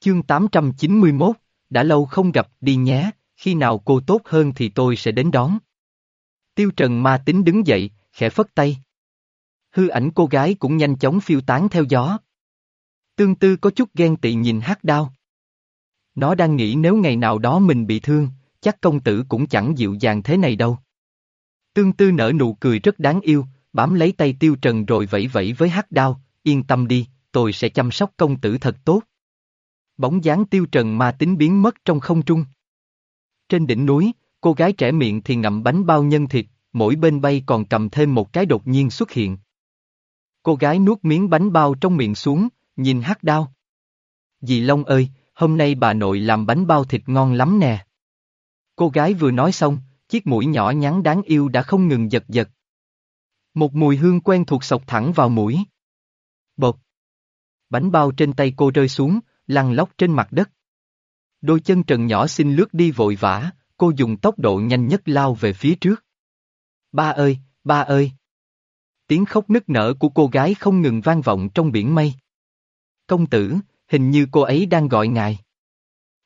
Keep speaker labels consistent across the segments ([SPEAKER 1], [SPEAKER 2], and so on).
[SPEAKER 1] Chương 891, đã lâu không gặp đi nhé, khi nào cô tốt hơn thì tôi sẽ đến đón. Tiêu Trần ma tính đứng dậy, khẽ phất tay. Hư ảnh cô gái cũng nhanh chóng phiêu tán theo gió. Tương tư có chút ghen tị nhìn hát đao. Nó đang nghĩ nếu ngày nào đó mình bị thương, chắc công tử cũng chẳng dịu dàng thế này đâu. Tương tư nở nụ cười rất đáng yêu, bám lấy tay tiêu trần rồi vẫy vẫy với hát đao, yên tâm đi, tôi sẽ chăm sóc công tử thật tốt. Bóng dáng tiêu trần mà tính biến mất trong không trung. Trên đỉnh núi, cô gái trẻ miệng thì ngậm bánh bao nhân thịt, mỗi bên bay còn cầm thêm một cái đột nhiên xuất hiện. Cô gái nuốt miếng bánh bao trong miệng xuống, nhìn hát đao. Dì Long ơi, hôm nay bà nội làm bánh bao thịt ngon lắm nè. Cô gái vừa nói xong, chiếc mũi nhỏ nhắn đáng yêu đã không ngừng giật giật. Một mùi hương quen thuộc sộc thẳng vào mũi. Bột. Bánh bao trên tay cô rơi xuống, lăn lóc trên mặt đất. Đôi chân trần nhỏ xinh lướt đi vội vã, cô dùng tốc độ nhanh nhất lao về phía trước. Ba ơi, ba ơi! Tiếng khóc nức nở của cô gái không ngừng vang vọng trong biển mây. Công tử, hình như cô ấy đang gọi ngài.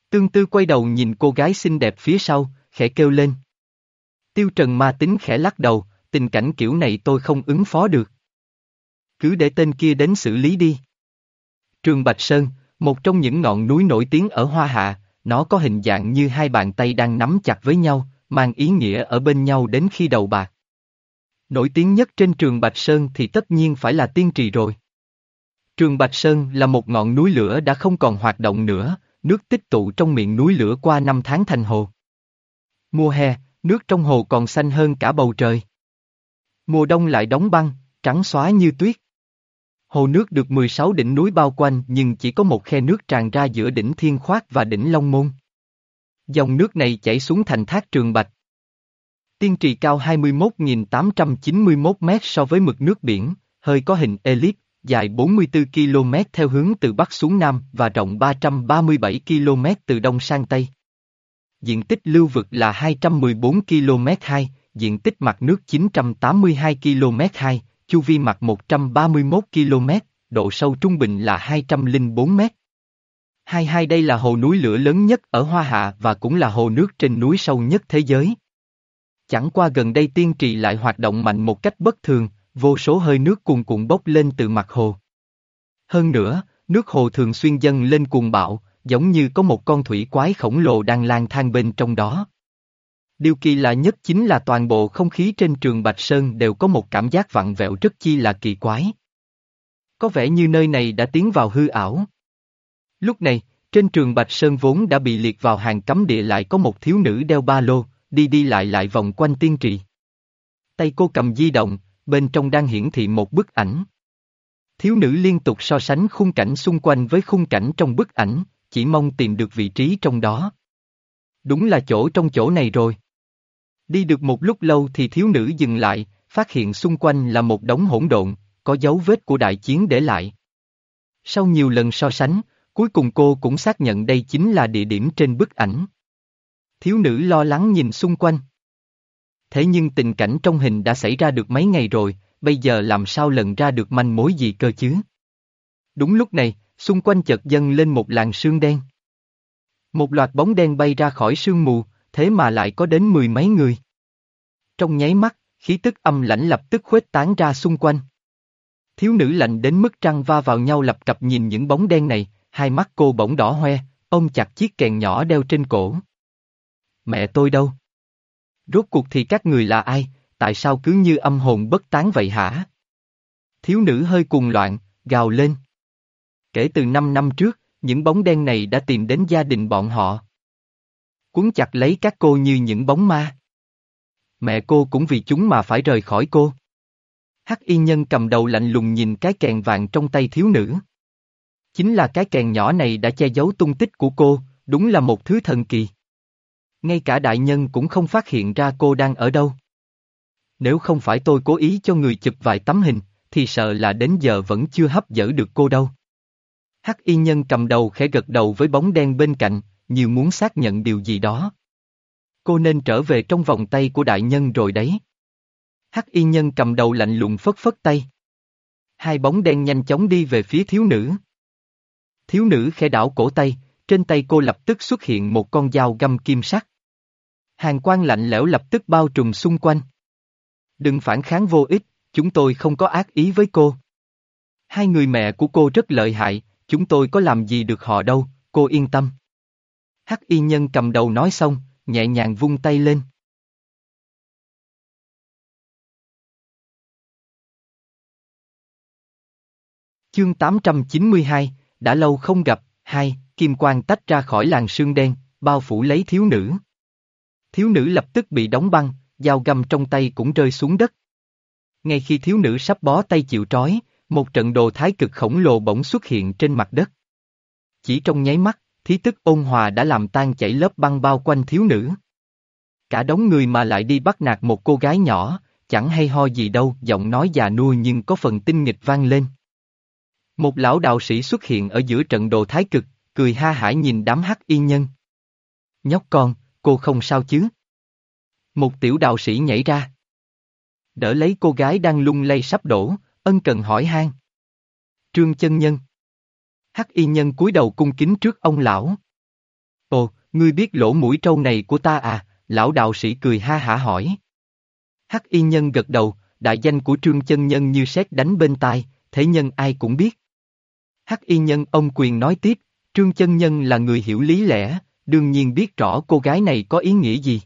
[SPEAKER 1] Tương tư quay đầu nhìn cô gái xinh đẹp phía sau, khẽ kêu lên. Tiêu Trần ma tính khẽ lắc đầu, tình cảnh kiểu này tôi không ứng phó được. Cứ để tên kia đến xử lý đi. Trường Bạch Sơn, một trong những ngọn núi nổi tiếng ở Hoa Hạ, nó có hình dạng như hai bàn tay đang nắm chặt với nhau, mang ý nghĩa ở bên nhau đến khi đầu bạc. Nổi tiếng nhất trên trường Bạch Sơn thì tất nhiên phải là tiên trì rồi. Trường Bạch Sơn là một ngọn núi lửa đã không còn hoạt động nữa, nước tích tụ trong miệng núi lửa qua năm tháng thành hồ. Mùa hè, nước trong hồ còn xanh hơn cả bầu trời. Mùa đông lại đóng băng, trắng xóa như tuyết. Hồ nước được 16 đỉnh núi bao quanh nhưng chỉ có một khe nước tràn ra giữa đỉnh Thiên Khoát và đỉnh Long Môn. Dòng nước này chảy xuống thành thác Trường Bạch. Tiên trì cao 21.891 m so với mực nước biển, hơi có hình elip, dài 44 km theo hướng từ Bắc xuống Nam và rộng 337 km từ Đông sang Tây. Diện tích lưu vực là 214 km 2, diện tích mặt nước 982 km 2, chu vi mặt 131 km, độ sâu trung bình là 204 m. 22 đây là hồ núi lửa lớn nhất ở Hoa Hạ và cũng là hồ nước trên núi sâu nhất thế giới. Chẳng qua gần đây tiên trì lại hoạt động mạnh một cách bất thường, vô số hơi nước cuồn cuộn bốc lên từ mặt hồ. Hơn nữa, nước hồ thường xuyên dâng lên cuồng bạo, giống như có một con thủy quái khổng lồ đang lang thang bên trong đó. Điều kỳ lạ nhất chính là toàn bộ không khí trên trường Bạch Sơn đều có một cảm giác vặn vẹo rất chi là kỳ quái. Có vẻ như nơi này đã tiến vào hư ảo. Lúc này, trên trường Bạch Sơn vốn đã bị liệt vào hàng cấm địa lại có một thiếu nữ đeo ba lô, đi đi lại lại vòng quanh tiên trì. Tay cô cầm di động, bên trong đang hiển thị một bức ảnh. Thiếu nữ liên tục so sánh khung cảnh xung quanh với khung cảnh trong bức ảnh, chỉ mong tìm được vị trí trong đó. Đúng là chỗ trong chỗ này rồi. Đi được một lúc lâu thì thiếu nữ dừng lại, phát hiện xung quanh là một đống hỗn độn, có dấu vết của đại chiến để lại. Sau nhiều lần so sánh, cuối cùng cô cũng xác nhận đây chính là địa điểm trên bức ảnh. Thiếu nữ lo lắng nhìn xung quanh. Thế nhưng tình cảnh trong hình đã xảy ra được mấy ngày rồi, bây giờ làm sao lần ra được manh mối gì cơ chứ? Đúng lúc này, xung quanh chợt dâng lên một làn sương đen. Một loạt bóng đen bay ra khỏi sương mù, thế mà lại có đến mười mấy người. Trong nháy mắt, khí tức âm lãnh lập tức khuếch tán ra xung quanh. Thiếu nữ lạnh đến mức trăng va vào nhau lập cập nhìn những bóng đen này, hai mắt cô bỗng đỏ hoe, ôm chặt chiếc kèn nhỏ đeo trên cổ. Mẹ tôi đâu? Rốt cuộc thì các người là ai, tại sao cứ như âm hồn bất tán vậy hả? Thiếu nữ hơi cuồng loạn, gào lên. Kể từ năm năm trước, những bóng đen này đã tìm đến gia đình bọn họ. Cuốn chặt lấy các cô như những bóng ma. Mẹ cô cũng vì chúng mà phải rời khỏi cô. Hắc y nhân cầm đầu lạnh lùng nhìn cái kèn vàng trong tay thiếu nữ. Chính là cái kèn nhỏ này đã che giấu tung tích của cô, đúng là một thứ thần kỳ. Ngay cả đại nhân cũng không phát hiện ra cô đang ở đâu. Nếu không phải tôi cố ý cho người chụp vài tấm hình, thì sợ là đến giờ vẫn chưa hấp dẫn được cô đâu. Hắc y nhân cầm đầu khẽ gật đầu với bóng đen bên cạnh, như muốn xác nhận điều gì đó. Cô nên trở về trong vòng tay của đại nhân rồi đấy. Hắc y nhân cầm đầu lạnh lùng phất phất tay. Hai bóng đen nhanh chóng đi về phía thiếu nữ. Thiếu nữ khẽ đảo cổ tay, trên tay cô lập tức xuất hiện một con dao găm kim sắc. Hàng quan lạnh lẽo lập tức bao trùm xung quanh. Đừng phản kháng vô ích, chúng tôi không có ác ý với cô. Hai người mẹ của cô rất lợi hại, chúng tôi có làm gì được họ đâu, cô yên tâm. Hắc y nhân cầm đầu nói xong, nhẹ nhàng vung tay lên. Chương 892, đã lâu không gặp, hai, kim quang tách ra khỏi làng sương đen, bao phủ lấy thiếu nữ. Thiếu nữ lập tức bị đóng băng, dao găm trong tay cũng rơi xuống đất. Ngay khi thiếu nữ sắp bó tay chịu trói, một trận đồ thái cực khổng lồ bỗng xuất hiện trên mặt đất. Chỉ trong nháy mắt, thí tức ôn hòa đã làm tan chảy lớp băng bao quanh thiếu nữ. Cả đống người mà lại đi bắt nạt một cô gái nhỏ, chẳng hay ho gì đâu, giọng nói già nua nhưng có phần tinh nghịch vang lên. Một lão đạo sĩ xuất hiện ở giữa trận đồ thái cực, cười ha hả nhìn đám hắc y nhân. Nhóc con, cô không sao chứ? Một tiểu đạo sĩ nhảy ra. Đỡ lấy cô gái đang lung lay sắp đổ, ân cần hỏi han. Trương chân nhân. Hắc y nhân cúi đầu cung kính trước ông lão. Ồ, ngươi biết lỗ mũi trâu này của ta à, lão đạo sĩ cười ha hả hỏi. Hắc y nhân gật đầu, đại danh của trương chân nhân như sét đánh bên tai, thế nhân ai cũng biết. Hắc y nhân ông quyền nói tiếp, trương chân nhân là người hiểu lý lẽ, đương nhiên biết rõ cô gái này có ý nghĩa gì.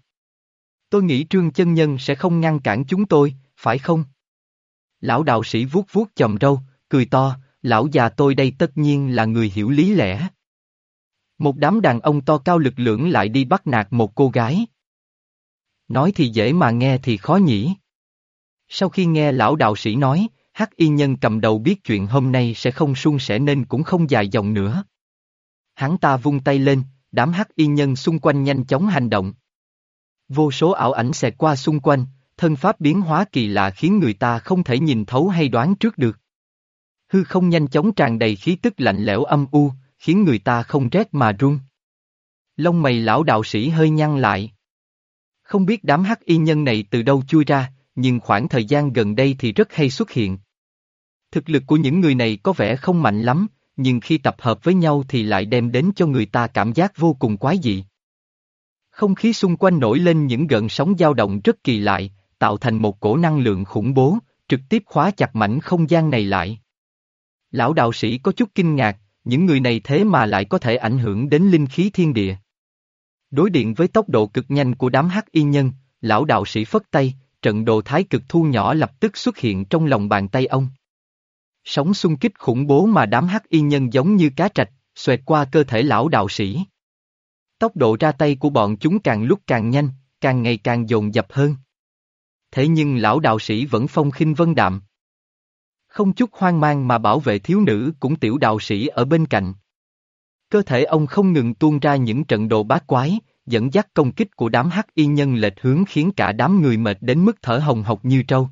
[SPEAKER 1] Tôi nghĩ trương chân nhân sẽ không ngăn cản chúng tôi, phải không? Lão đạo sĩ vuốt vuốt chòm râu, cười to, lão già tôi đây tất nhiên là người hiểu lý lẽ. Một đám đàn ông to cao lực lưỡng lại đi bắt nạt một cô gái. Nói thì dễ mà nghe thì khó nhỉ. Sau khi nghe lão đạo sĩ nói, hắc y nhân cầm đầu biết chuyện hôm nay sẽ không suôn sẻ nên cũng không dài dòng nữa. Hắn ta vung tay lên, đám hắc y nhân xung quanh nhanh chóng hành động. Vô số ảo ảnh xẹt qua xung quanh, thân pháp biến hóa kỳ lạ khiến người ta không thể nhìn thấu hay đoán trước được. Hư không nhanh chóng tràn đầy khí tức lạnh lẽo âm u, khiến người ta không rét mà run. Lông mày lão đạo sĩ hơi nhăn lại. Không biết đám hắc y nhân này từ đâu chui ra, nhưng khoảng thời gian gần đây thì rất hay xuất hiện. Thực lực của những người này có vẻ không mạnh lắm, nhưng khi tập hợp với nhau thì lại đem đến cho người ta cảm giác vô cùng quái dị. Không khí xung quanh nổi lên những gợn sóng dao động rất kỳ lạ, tạo thành một cổ năng lượng khủng bố, trực tiếp khóa chặt mảnh không gian này lại. Lão đạo sĩ có chút kinh ngạc, những người này thế mà lại có thể ảnh hưởng đến linh khí thiên địa. Đối điện với tốc độ cực nhanh của đám hắc y nhân, lão đạo sĩ phất tay, trận đồ thái cực thu nhỏ lập tức xuất hiện trong lòng bàn tay ông. Sóng xung kích khủng bố mà đám hắc y nhân giống như cá trạch, xoẹt qua cơ thể lão đạo sĩ. Tốc độ ra tay của bọn chúng càng lúc càng nhanh, càng ngày càng dồn dập hơn. Thế nhưng lão đạo sĩ vẫn phong khinh vân đạm. Không chút hoang mang mà bảo vệ thiếu nữ cũng tiểu đạo sĩ ở bên cạnh. Cơ thể ông không ngừng tuôn ra những trận đồ bát quái, dẫn dắt công kích của đám hắc y nhân lệch hướng khiến cả đám người mệt đến mức thở hồng hộc như trâu.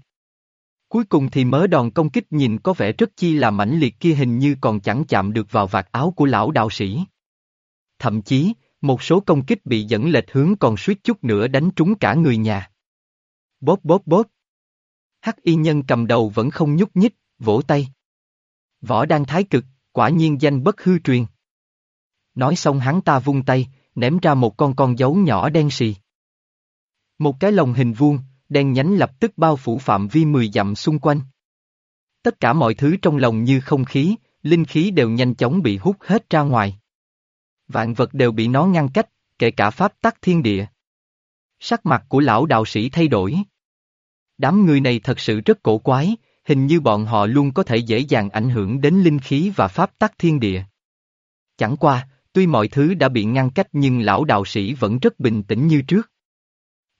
[SPEAKER 1] Cuối cùng thì mớ đòn công kích nhìn có vẻ rất chi là mãnh liệt kia hình như còn chẳng chạm được vào vạt áo của lão đạo sĩ. Thậm chí, một số công kích bị dẫn lệch hướng còn suýt chút nữa đánh trúng cả người nhà. Bóp bóp bóp. Hắc y nhân cầm đầu vẫn không nhúc nhích, vỗ tay. Võ đang thái cực, quả nhiên danh bất hư truyền. Nói xong hắn ta vung tay, ném ra một con con dấu nhỏ đen xì. Một cái lồng hình vuông, đen nhánh lập tức bao phủ phạm vi 10 dặm xung quanh. Tất cả mọi thứ trong lồng như không khí, linh khí đều nhanh chóng bị hút hết ra ngoài. Vạn vật đều bị nó ngăn cách, kể cả pháp tắc thiên địa. Sắc mặt của lão đạo sĩ thay đổi. Đám người này thật sự rất cổ quái, hình như bọn họ luôn có thể dễ dàng ảnh hưởng đến linh khí và pháp tắc thiên địa. Chẳng qua, tuy mọi thứ đã bị ngăn cách nhưng lão đạo sĩ vẫn rất bình tĩnh như trước.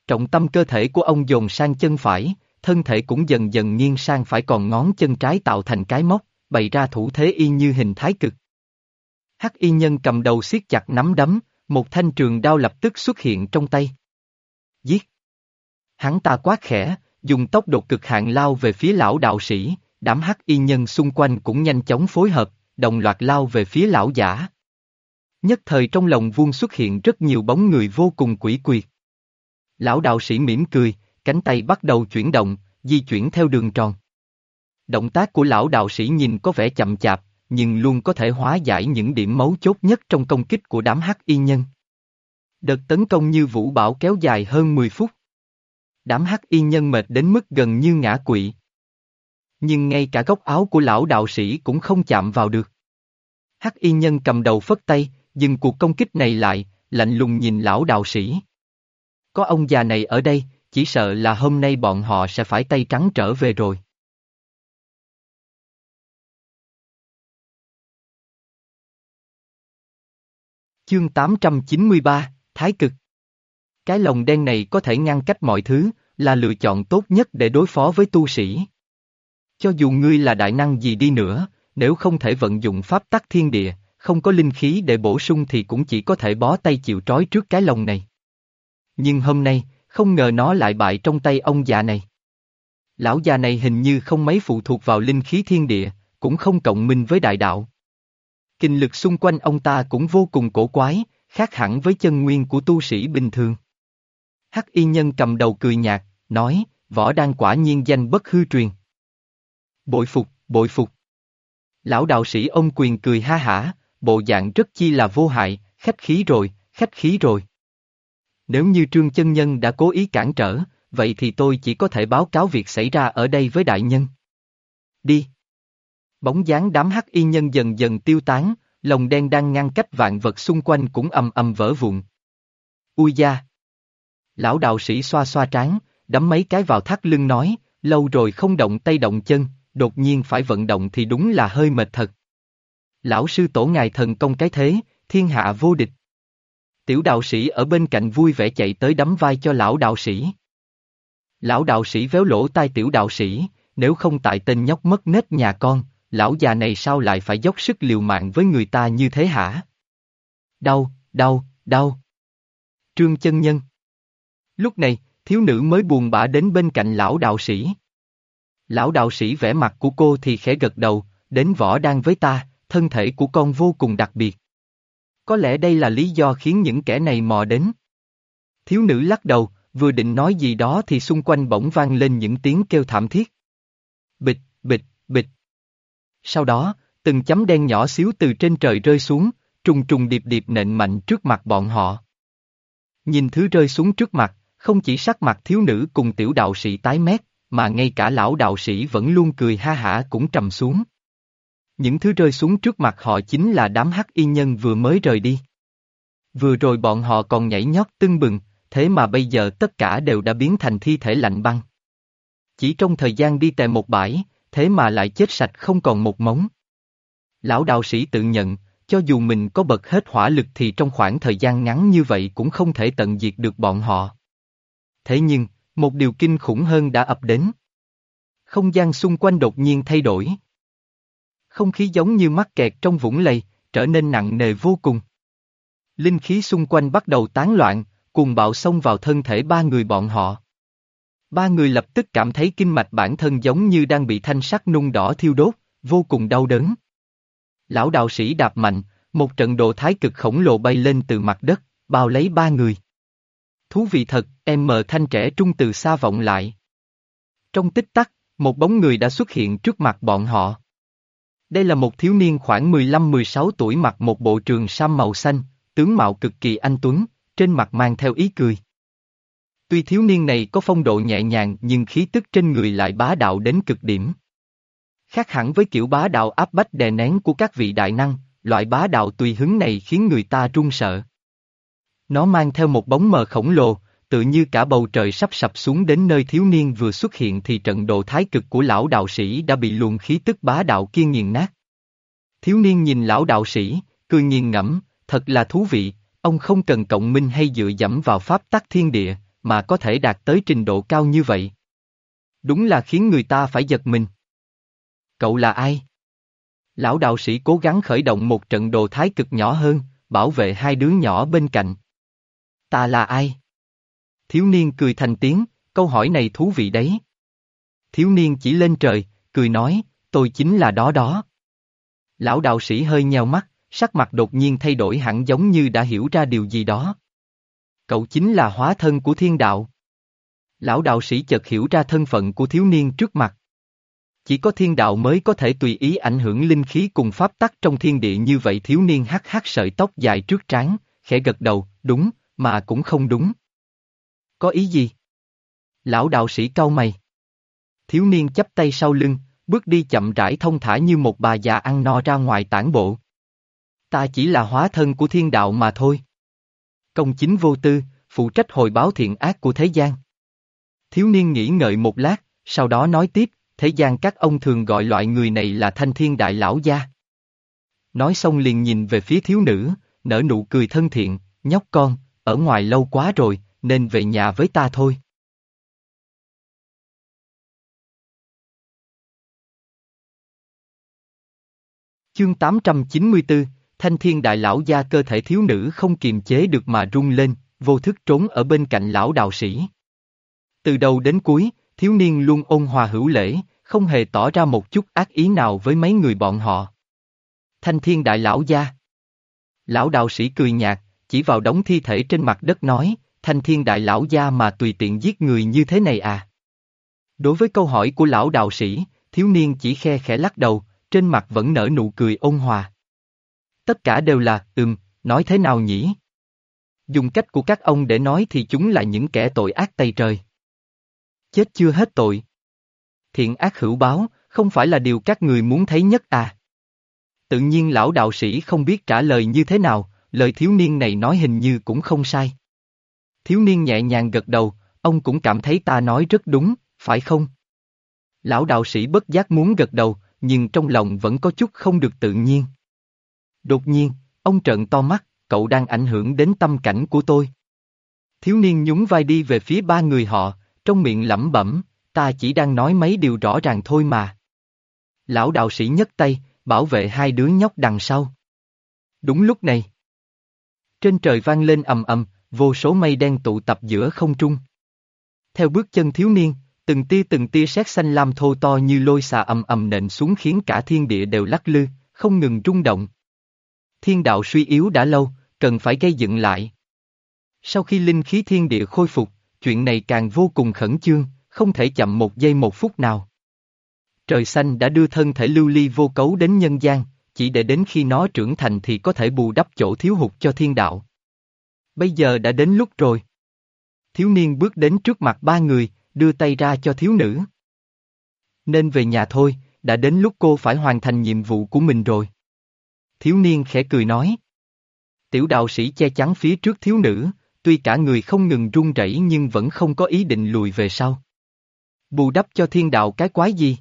[SPEAKER 1] Trọng tâm cơ thể của ông dồn sang chân phải, thân thể cũng dần dần nghiêng sang phải còn ngón chân trái tạo thành cái móc, bày ra thủ thế y như hình thái cực. Hắc y nhân cầm đầu siết chặt nắm đấm, một thanh trường đao lập tức xuất hiện trong tay. Giết! Hắn ta quát khẽ, dùng tốc độ cực hạn lao về phía lão đạo sĩ, đám hắc y nhân xung quanh cũng nhanh chóng phối hợp, đồng loạt lao về phía lão giả. Nhất thời trong lòng vuông xuất hiện rất nhiều bóng người vô cùng quỷ quyệt. Lão đạo sĩ mỉm cười, cánh tay bắt đầu chuyển động, di chuyển theo đường tròn. Động tác của lão đạo sĩ nhìn có vẻ chậm chạp, nhưng luôn có thể hóa giải những điểm mấu chốt nhất trong công kích của đám hắc y nhân. Đợt tấn công như vũ bão kéo dài hơn 10 phút. Đám hắc y nhân mệt đến mức gần như ngã quỵ. Nhưng ngay cả góc áo của lão đạo sĩ cũng không chạm vào được. Hắc y nhân cầm đầu phất tay, dừng cuộc công kích này lại, lạnh lùng nhìn lão đạo sĩ. Có ông già này ở đây, chỉ sợ là hôm nay bọn họ sẽ phải tay trắng trở về rồi. Chương 893, Thái Cực cái lồng đen này có thể ngăn cách mọi thứ, là lựa chọn tốt nhất để đối phó với tu sĩ. Cho dù ngươi là đại năng gì đi nữa, nếu không thể vận dụng pháp tắc thiên địa, không có linh khí để bổ sung thì cũng chỉ có thể bó tay chịu trói trước cái lồng này. Nhưng hôm nay, không ngờ nó lại bại trong tay ông già này. Lão già này hình như không mấy phụ thuộc vào linh khí thiên địa, cũng không cộng minh với đại đạo. Kinh lực xung quanh ông ta cũng vô cùng cổ quái, khác hẳn với chân nguyên của tu sĩ bình thường. Hắc y nhân cầm đầu cười nhạt, nói, võ đan quả nhiên danh bất hư truyền. Bội phục, bội phục. Lão đạo sĩ ông quyền cười ha hả, bộ dạng rất chi là vô hại, khách khí rồi, khách khí rồi. Nếu như trương chân nhân đã cố ý cản trở, vậy thì tôi chỉ có thể báo cáo việc xảy ra ở đây với đại nhân. Đi. Bóng dáng đám hắc y nhân dần dần tiêu tán, lồng đen đang ngăn cách vạn vật xung quanh cũng ầm ầm vỡ vụn. Ui da! Lão đạo sĩ xoa xoa trán, đấm mấy cái vào thắt lưng nói, lâu rồi không động tay động chân, đột nhiên phải vận động thì đúng là hơi mệt thật. Lão sư tổ ngài thần công cái thế, thiên hạ vô địch. Tiểu đạo sĩ ở bên cạnh vui vẻ chạy tới đấm vai cho lão đạo sĩ. Lão đạo sĩ véo lỗ tai tiểu đạo sĩ, nếu không tại tên nhóc mất nết nhà con, lão già này sao lại phải dốc sức liều mạng với người ta như thế hả? Đau, đau, đau. Trương chân nhân. Lúc này, thiếu nữ mới buồn bã đến bên cạnh lão đạo sĩ. Lão đạo sĩ vẽ mặt của cô thì khẽ gật đầu, đến võ đang với ta, thân thể của con vô cùng đặc biệt. Có lẽ đây là lý do khiến những kẻ này mò đến. Thiếu nữ lắc đầu, vừa định nói gì đó thì xung quanh bỗng vang lên những tiếng kêu thảm thiết. Bịch, bịch, bịch. Sau đó, từng chấm đen nhỏ xíu từ trên trời rơi xuống, trùng trùng điệp điệp nện mạnh trước mặt bọn họ. Nhìn thứ rơi xuống trước mặt, không chỉ sắc mặt thiếu nữ cùng tiểu đạo sĩ tái mét, mà ngay cả lão đạo sĩ vẫn luôn cười ha hả cũng trầm xuống. Những thứ rơi xuống trước mặt họ chính là đám hắc y nhân vừa mới rời đi. Vừa rồi bọn họ còn nhảy nhót tưng bừng, thế mà bây giờ tất cả đều đã biến thành thi thể lạnh băng. Chỉ trong thời gian đi tè một bãi, thế mà lại chết sạch không còn một móng. Lão đạo sĩ tự nhận, cho dù mình có bật hết hỏa lực thì trong khoảng thời gian ngắn như vậy cũng không thể tận diệt được bọn họ. Thế nhưng, một điều kinh khủng hơn đã ập đến. Không gian xung quanh đột nhiên thay đổi. Không khí giống như mắc kẹt trong vũng lầy, trở nên nặng nề vô cùng. Linh khí xung quanh bắt đầu tán loạn, cùng bạo xông vào thân thể ba người bọn họ. Ba người lập tức cảm thấy kinh mạch bản thân giống như đang bị thanh sắc nung đỏ thiêu đốt, vô cùng đau đớn. Lão đạo sĩ đạp mạnh, một trận đồ thái cực khổng lồ bay lên từ mặt đất, bao lấy ba người. Thú vị thật, em mờ thanh trẻ trung từ xa vọng lại. Trong tích tắc, một bóng người đã xuất hiện trước mặt bọn họ. Đây là một thiếu niên khoảng 15-16 tuổi mặc một bộ trường sam màu xanh, tướng mạo cực kỳ anh tuấn, trên mặt mang theo ý cười. Tuy thiếu niên này có phong độ nhẹ nhàng nhưng khí tức trên người lại bá đạo đến cực điểm. Khác hẳn với kiểu bá đạo áp bách đè nén của các vị đại năng, loại bá đạo tùy hứng này khiến người ta run sợ. Nó mang theo một bóng mờ khổng lồ, tự như cả bầu trời sắp sập xuống đến nơi thiếu niên vừa xuất hiện thì trận độ thái cực của lão đạo sĩ đã bị luồng khí tức bá đạo kia nghiền nát. Thiếu niên nhìn lão đạo sĩ, cười nghiền ngẫm, thật là thú vị, ông không cần cộng minh hay dựa dẫm vào pháp tắc thiên địa, mà có thể đạt tới trình độ cao như vậy. Đúng là khiến người ta phải giật mình. Cậu là ai? Lão đạo sĩ cố gắng khởi động một trận đồ thái cực nhỏ hơn, bảo vệ hai đứa nhỏ bên cạnh. Ta là ai? Thiếu niên cười thành tiếng, câu hỏi này thú vị đấy. Thiếu niên chỉ lên trời, cười nói, tôi chính là đó đó. Lão đạo sĩ hơi nheo mắt, sắc mặt đột nhiên thay đổi hẳn giống như đã hiểu ra điều gì đó. Cậu chính là hóa thân của thiên đạo. Lão đạo sĩ chợt hiểu ra thân phận của thiếu niên trước mặt. Chỉ có thiên đạo mới có thể tùy ý ảnh hưởng linh khí cùng pháp tắc trong thiên địa như vậy thiếu niên hắc hắc sợi tóc dài trước trán, khẽ gật đầu, đúng, mà cũng không đúng. Có ý gì? Lão đạo sĩ cau mày. Thiếu niên chắp tay sau lưng, bước đi chậm rãi thông thả như một bà già ăn no ra ngoài tản bộ. Ta chỉ là hóa thân của thiên đạo mà thôi. Công chính vô tư, phụ trách hồi báo thiện ác của thế gian. Thiếu niên nghĩ ngợi một lát, sau đó nói tiếp, thế gian các ông thường gọi loại người này là thanh thiên đại lão gia. Nói xong liền nhìn về phía thiếu nữ, nở nụ cười thân thiện, nhóc con, ở ngoài lâu quá rồi, nên về nhà với ta thôi. Chương 894, Thanh Thiên Đại Lão gia cơ thể thiếu nữ không kiềm chế được mà rung lên, vô thức trốn ở bên cạnh lão đạo sĩ. Từ đầu đến cuối, thiếu niên luôn ôn hòa hữu lễ, không hề tỏ ra một chút ác ý nào với mấy người bọn họ. Thanh Thiên Đại Lão gia Lão đạo sĩ cười nhạt, chỉ vào đống thi thể trên mặt đất nói, Thanh Thiên Đại Lão gia mà tùy tiện giết người như thế này à? Đối với câu hỏi của lão đạo sĩ, thiếu niên chỉ khe khẽ lắc đầu, trên mặt vẫn nở nụ cười ôn hòa. Tất cả đều là, ừm, nói thế nào nhỉ? Dùng cách của các ông để nói thì chúng là những kẻ tội ác tây trời. Chết chưa hết tội. Thiện ác hữu báo, không phải là điều các người muốn thấy nhất à? Tự nhiên lão đạo sĩ không biết trả lời như thế nào, lời thiếu niên này nói hình như cũng không sai. Thiếu niên nhẹ nhàng gật đầu, ông cũng cảm thấy ta nói rất đúng, phải không? Lão đạo sĩ bất giác muốn gật đầu, nhưng trong lòng vẫn có chút không được tự nhiên. Đột nhiên, ông trợn to mắt, cậu đang ảnh hưởng đến tâm cảnh của tôi. Thiếu niên nhún vai đi về phía ba người họ, trong miệng lẩm bẩm, ta chỉ đang nói mấy điều rõ ràng thôi mà. Lão đạo sĩ nhấc tay, bảo vệ hai đứa nhóc đằng sau. Đúng lúc này. Trên trời vang lên ầm ầm, vô số mây đen tụ tập giữa không trung. Theo bước chân thiếu niên, từng tia từng tia sét xanh lam thô to như lôi xà ầm ầm nện xuống khiến cả thiên địa đều lắc lư, không ngừng rung động. Thiên đạo suy yếu đã lâu, cần phải gây dựng lại. Sau khi linh khí thiên địa khôi phục, chuyện này càng vô cùng khẩn trương, không thể chậm một giây một phút nào. Trời xanh đã đưa thân thể lưu ly vô cấu đến nhân gian, chỉ để đến khi nó trưởng thành thì có thể bù đắp chỗ thiếu hụt cho thiên đạo. Bây giờ đã đến lúc rồi. Thiếu niên bước đến trước mặt ba người, đưa tay ra cho thiếu nữ. Nên về nhà thôi, đã đến lúc cô phải hoàn thành nhiệm vụ của mình rồi. Thiếu niên khẽ cười nói. Tiểu đạo sĩ che chắn phía trước thiếu nữ, tuy cả người không ngừng run rẩy nhưng vẫn không có ý định lùi về sau. Bù đắp cho thiên đạo cái quái gì?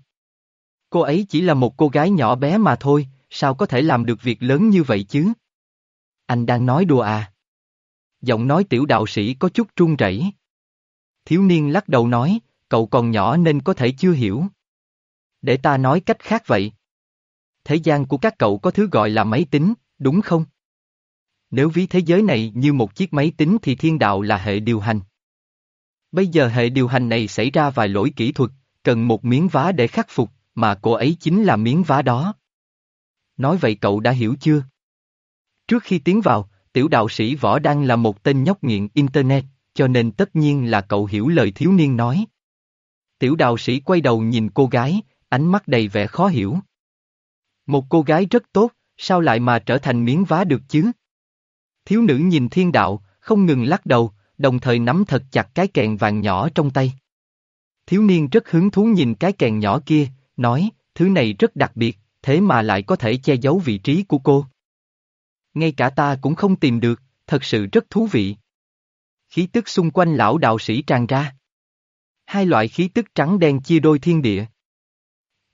[SPEAKER 1] Cô ấy chỉ là một cô gái nhỏ bé mà thôi, sao có thể làm được việc lớn như vậy chứ? Anh đang nói đùa à? Giọng nói tiểu đạo sĩ có chút run rẩy. Thiếu niên lắc đầu nói, cậu còn nhỏ nên có thể chưa hiểu. Để ta nói cách khác vậy. Thế gian của các cậu có thứ gọi là máy tính, đúng không? Nếu ví thế giới này như một chiếc máy tính thì thiên đạo là hệ điều hành. Bây giờ hệ điều hành này xảy ra vài lỗi kỹ thuật, cần một miếng vá để khắc phục, mà cô ấy chính là miếng vá đó. Nói vậy cậu đã hiểu chưa? Trước khi tiến vào, tiểu đạo sĩ Võ Đăng là một tên nhóc nghiện Internet, cho nên tất nhiên là cậu hiểu lời thiếu niên nói. Tiểu đạo sĩ quay đầu nhìn cô gái, ánh mắt đầy vẻ khó hiểu. Một cô gái rất tốt, sao lại mà trở thành miếng vá được chứ? Thiếu nữ nhìn thiên đạo, không ngừng lắc đầu, đồng thời nắm thật chặt cái kèn vàng nhỏ trong tay. Thiếu niên rất hứng thú nhìn cái kèn nhỏ kia, nói, thứ này rất đặc biệt, thế mà lại có thể che giấu vị trí của cô. Ngay cả ta cũng không tìm được, thật sự rất thú vị. Khí tức xung quanh lão đạo sĩ tràn ra. Hai loại khí tức trắng đen chia đôi thiên địa.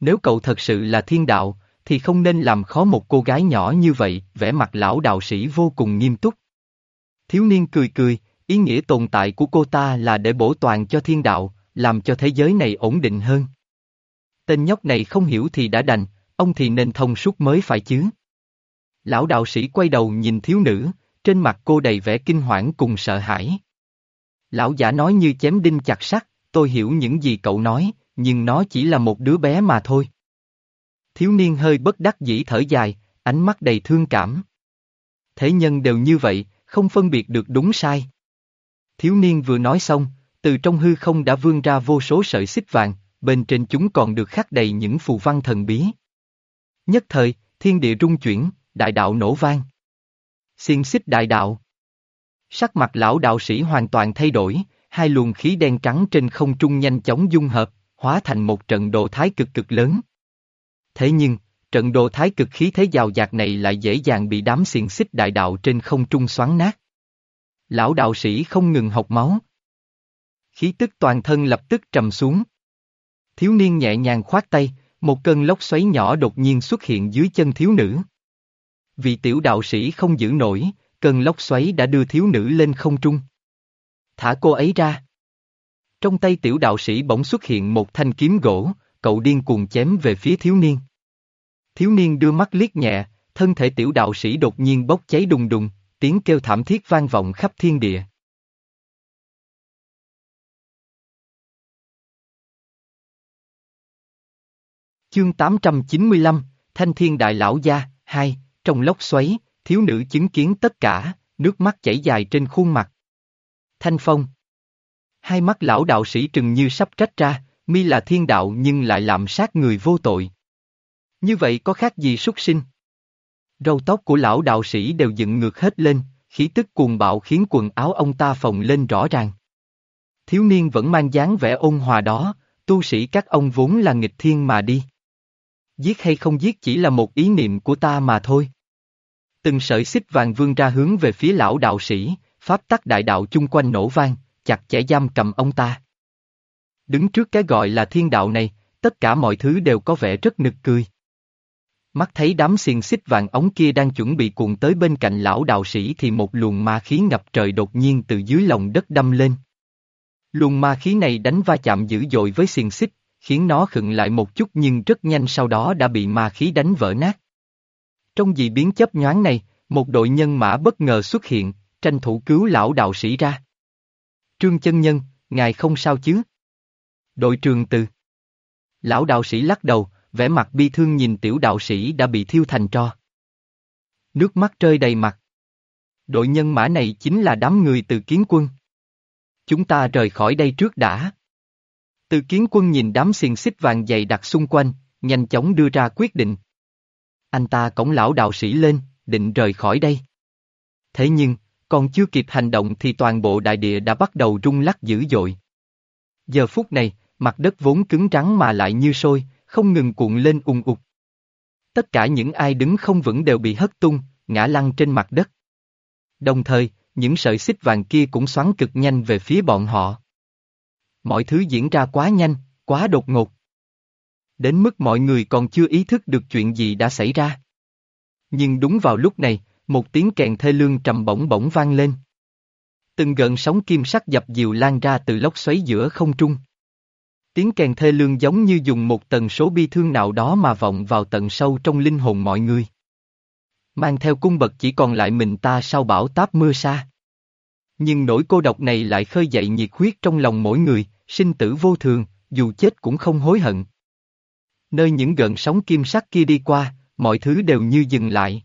[SPEAKER 1] Nếu cậu thật sự là thiên đạo, thì không nên làm khó một cô gái nhỏ như vậy, vẻ mặt lão đạo sĩ vô cùng nghiêm túc. Thiếu niên cười cười, ý nghĩa tồn tại của cô ta là để bổ toàn cho thiên đạo, làm cho thế giới này ổn định hơn. Tên nhóc này không hiểu thì đã đành, ông thì nên thông suốt mới phải chứ. Lão đạo sĩ quay đầu nhìn thiếu nữ, trên mặt cô đầy vẻ kinh hoảng cùng sợ hãi. Lão giả nói như chém đinh chặt sắt, tôi hiểu những gì cậu nói, nhưng nó chỉ là một đứa bé mà thôi. Thiếu niên hơi bất đắc dĩ thở dài, ánh mắt đầy thương cảm. Thế nhân đều như vậy, không phân biệt được đúng sai. Thiếu niên vừa nói xong, từ trong hư không đã vươn ra vô số sợi xích vàng, bên trên chúng còn được khắc đầy những phù văn thần bí. Nhất thời, thiên địa rung chuyển, đại đạo nổ vang. Xiên xích đại đạo. Sắc mặt lão đạo sĩ hoàn toàn thay đổi, hai luồng khí đen trắng trên không trung nhanh chóng dung hợp, hóa thành một trận đồ thái cực cực lớn. Thế nhưng, trận đồ thái cực khí thế giàu dạt này lại dễ dàng bị đám xiềng xích đại đạo trên không trung xoắn nát. Lão đạo sĩ không ngừng học máu. Khí tức toàn thân lập tức trầm xuống. Thiếu niên nhẹ nhàng khoát tay, một cơn lốc xoáy nhỏ đột nhiên xuất hiện dưới chân thiếu nữ. Vị tiểu đạo sĩ không giữ nổi, cơn lốc xoáy đã đưa thiếu nữ lên không trung. Thả cô ấy ra. Trong tay tiểu đạo sĩ bỗng xuất hiện một thanh kiếm gỗ, cậu điên cuồng chém về phía thiếu niên. Thiếu niên đưa mắt liếc nhẹ, thân thể tiểu đạo sĩ đột nhiên bốc cháy đùng đùng, tiếng kêu thảm thiết vang vọng khắp thiên địa. Chương 895, Thanh Thiên Đại Lão Gia, 2, trong lốc xoáy, thiếu nữ chứng kiến tất cả, nước mắt chảy dài trên khuôn mặt. Thanh Phong Hai mắt lão đạo sĩ trừng như sắp trách ra, mi là thiên đạo nhưng lại làm sát người vô tội. Như vậy có khác gì súc sinh? Râu tóc của lão đạo sĩ đều dựng ngược hết lên, khí tức cuồng bạo khiến quần áo ông ta phồng lên rõ ràng. Thiếu niên vẫn mang dáng vẻ ôn hòa đó, tu sĩ các ông vốn là nghịch thiên mà đi. Giết hay không giết chỉ là một ý niệm của ta mà thôi. Từng sợi xích vàng vương ra hướng về phía lão đạo sĩ, pháp tắc đại đạo chung quanh nổ vang, chặt chẽ giam cầm ông ta. Đứng trước cái gọi là thiên đạo này, tất cả mọi thứ đều có vẻ rất nực cười. Mắt thấy đám xiềng xích vàng ống kia đang chuẩn bị cuộn tới bên cạnh lão đạo sĩ thì một luồng ma khí ngập trời đột nhiên từ dưới lòng đất đâm lên. Luồng ma khí này đánh va chạm dữ dội với xiềng xích, khiến nó khựng lại một chút nhưng rất nhanh sau đó đã bị ma khí đánh vỡ nát. Trong dị biến chấp nhoáng này, một đội nhân mã bất ngờ xuất hiện, tranh thủ cứu lão đạo sĩ ra. Trương chân nhân, ngài không sao chứ? Đội trường từ. Lão đạo sĩ lắc đầu, vẻ mặt bi thương nhìn tiểu đạo sĩ đã bị thiêu thành tro. Nước mắt rơi đầy mặt. Đội nhân mã này chính là đám người từ kiến quân. Chúng ta rời khỏi đây trước đã. Từ kiến quân nhìn đám xiềng xích vàng dày đặt xung quanh, nhanh chóng đưa ra quyết định. Anh ta cổng lão đạo sĩ lên, định rời khỏi đây. Thế nhưng, còn chưa kịp hành động thì toàn bộ đại địa đã bắt đầu rung lắc dữ dội. Giờ phút này, mặt đất vốn cứng rắn mà lại như sôi, không ngừng cuộn lên ung ục. Tất cả những ai đứng không vững đều bị hất tung, ngã lăn trên mặt đất. Đồng thời, những sợi xích vàng kia cũng xoắn cực nhanh về phía bọn họ. Mọi thứ diễn ra quá nhanh, quá đột ngột. Đến mức mọi người còn chưa ý thức được chuyện gì đã xảy ra. Nhưng đúng vào lúc này, một tiếng kèn thê lương trầm bổng bổng vang lên. Từng gợn sóng kim sắc dập dìu lan ra từ lốc xoáy giữa không trung. Tiếng kèn thê lương giống như dùng một tần số bi thương nào đó mà vọng vào tận sâu trong linh hồn mọi người. Mang theo cung bậc chỉ còn lại mình ta sau bão táp mưa xa. Nhưng nỗi cô độc này lại khơi dậy nhiệt huyết trong lòng mỗi người, sinh tử vô thường, dù chết cũng không hối hận. Nơi những gợn sóng kim sắc kia đi qua, mọi thứ đều như dừng lại.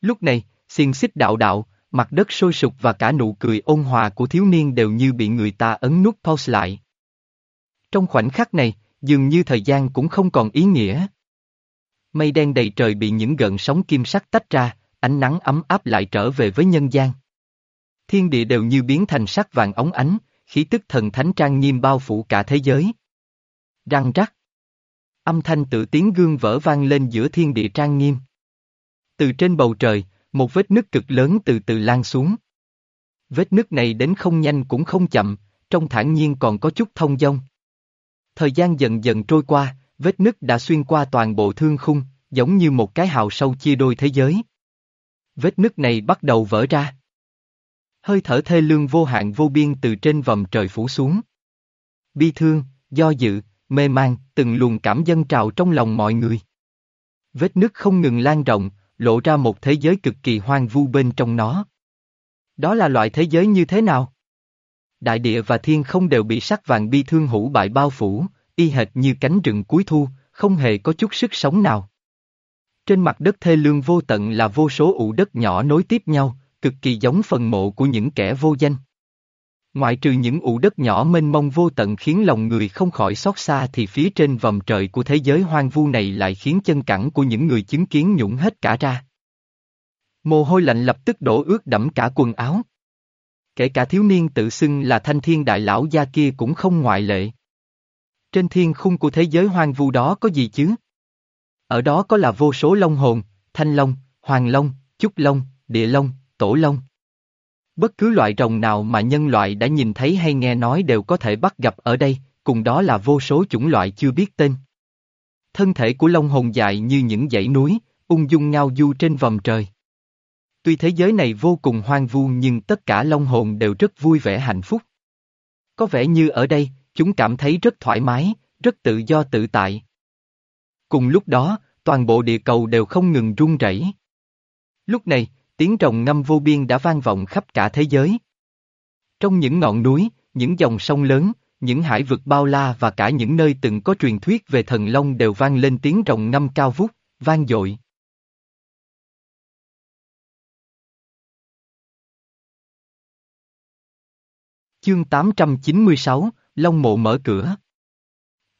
[SPEAKER 1] Lúc này, xiên xích đạo đạo, mặt đất sôi sục và cả nụ cười ôn hòa của thiếu niên đều như bị người ta ấn nút pause lại. Trong khoảnh khắc này, dường như thời gian cũng không còn ý nghĩa. Mây đen đầy trời bị những gợn sóng kim sắc tách ra, ánh nắng ấm áp lại trở về với nhân gian. Thiên địa đều như biến thành sắc vàng ống ánh, khí tức thần thánh trang nghiêm bao phủ cả thế giới. Răng rắc. Âm thanh tự tiếng gương vỡ vang lên giữa thiên địa trang nghiêm. Từ trên bầu trời, một vết nứt cực lớn từ từ lan xuống. Vết nứt này đến không nhanh cũng không chậm, trong thản nhiên còn có chút thông dong. Thời gian dần dần trôi qua, vết nứt đã xuyên qua toàn bộ thương khung, giống như một cái hào sâu chia đôi thế giới. Vết nứt này bắt đầu vỡ ra. Hơi thở thê lương vô hạn vô biên từ trên vòm trời phủ xuống. Bi thương, do dự, mê man, từng luồng cảm dân trào trong lòng mọi người. Vết nứt không ngừng lan rộng, lộ ra một thế giới cực kỳ hoang vu bên trong nó. Đó là loại thế giới như thế nào? Đại địa và thiên không đều bị sắc vàng bi thương hủ bại bao phủ, y hệt như cánh rừng cuối thu, không hề có chút sức sống nào. Trên mặt đất thê lương vô tận là vô số ụ đất nhỏ nối tiếp nhau, cực kỳ giống phần mộ của những kẻ vô danh. Ngoại trừ những ụ đất nhỏ mênh mông vô tận khiến lòng người không khỏi xót xa thì phía trên vòng trời của thế giới hoang vu này lại khiến chân cẳng của những người chứng kiến nhũng hết cả ra. Mồ hôi lạnh lập tức đổ ướt đẫm cả quần áo. Kể cả thiếu niên tự xưng là thanh thiên đại lão gia kia cũng không ngoại lệ. Trên thiên khung của thế giới hoang vu đó có gì chứ? Ở đó có là vô số long hồn, thanh long, hoàng long, trúc long, địa long, tổ long. Bất cứ loại rồng nào mà nhân loại đã nhìn thấy hay nghe nói đều có thể bắt gặp ở đây, cùng đó là vô số chủng loại chưa biết tên. Thân thể của long hồn dài như những dãy núi, ung dung ngao du trên vòng trời. Tuy thế giới này vô cùng hoang vu nhưng tất cả long hồn đều rất vui vẻ hạnh phúc. Có vẻ như ở đây, chúng cảm thấy rất thoải mái, rất tự do tự tại. Cùng lúc đó, toàn bộ địa cầu đều không ngừng rung rẩy. Lúc này, tiếng rồng ngâm vô biên đã vang vọng khắp cả thế giới. Trong những ngọn núi, những dòng sông lớn, những hải vực bao la và cả những nơi từng có truyền thuyết về thần long đều vang lên tiếng rồng ngâm cao vút, vang dội. Chương 896, Long mộ mở cửa.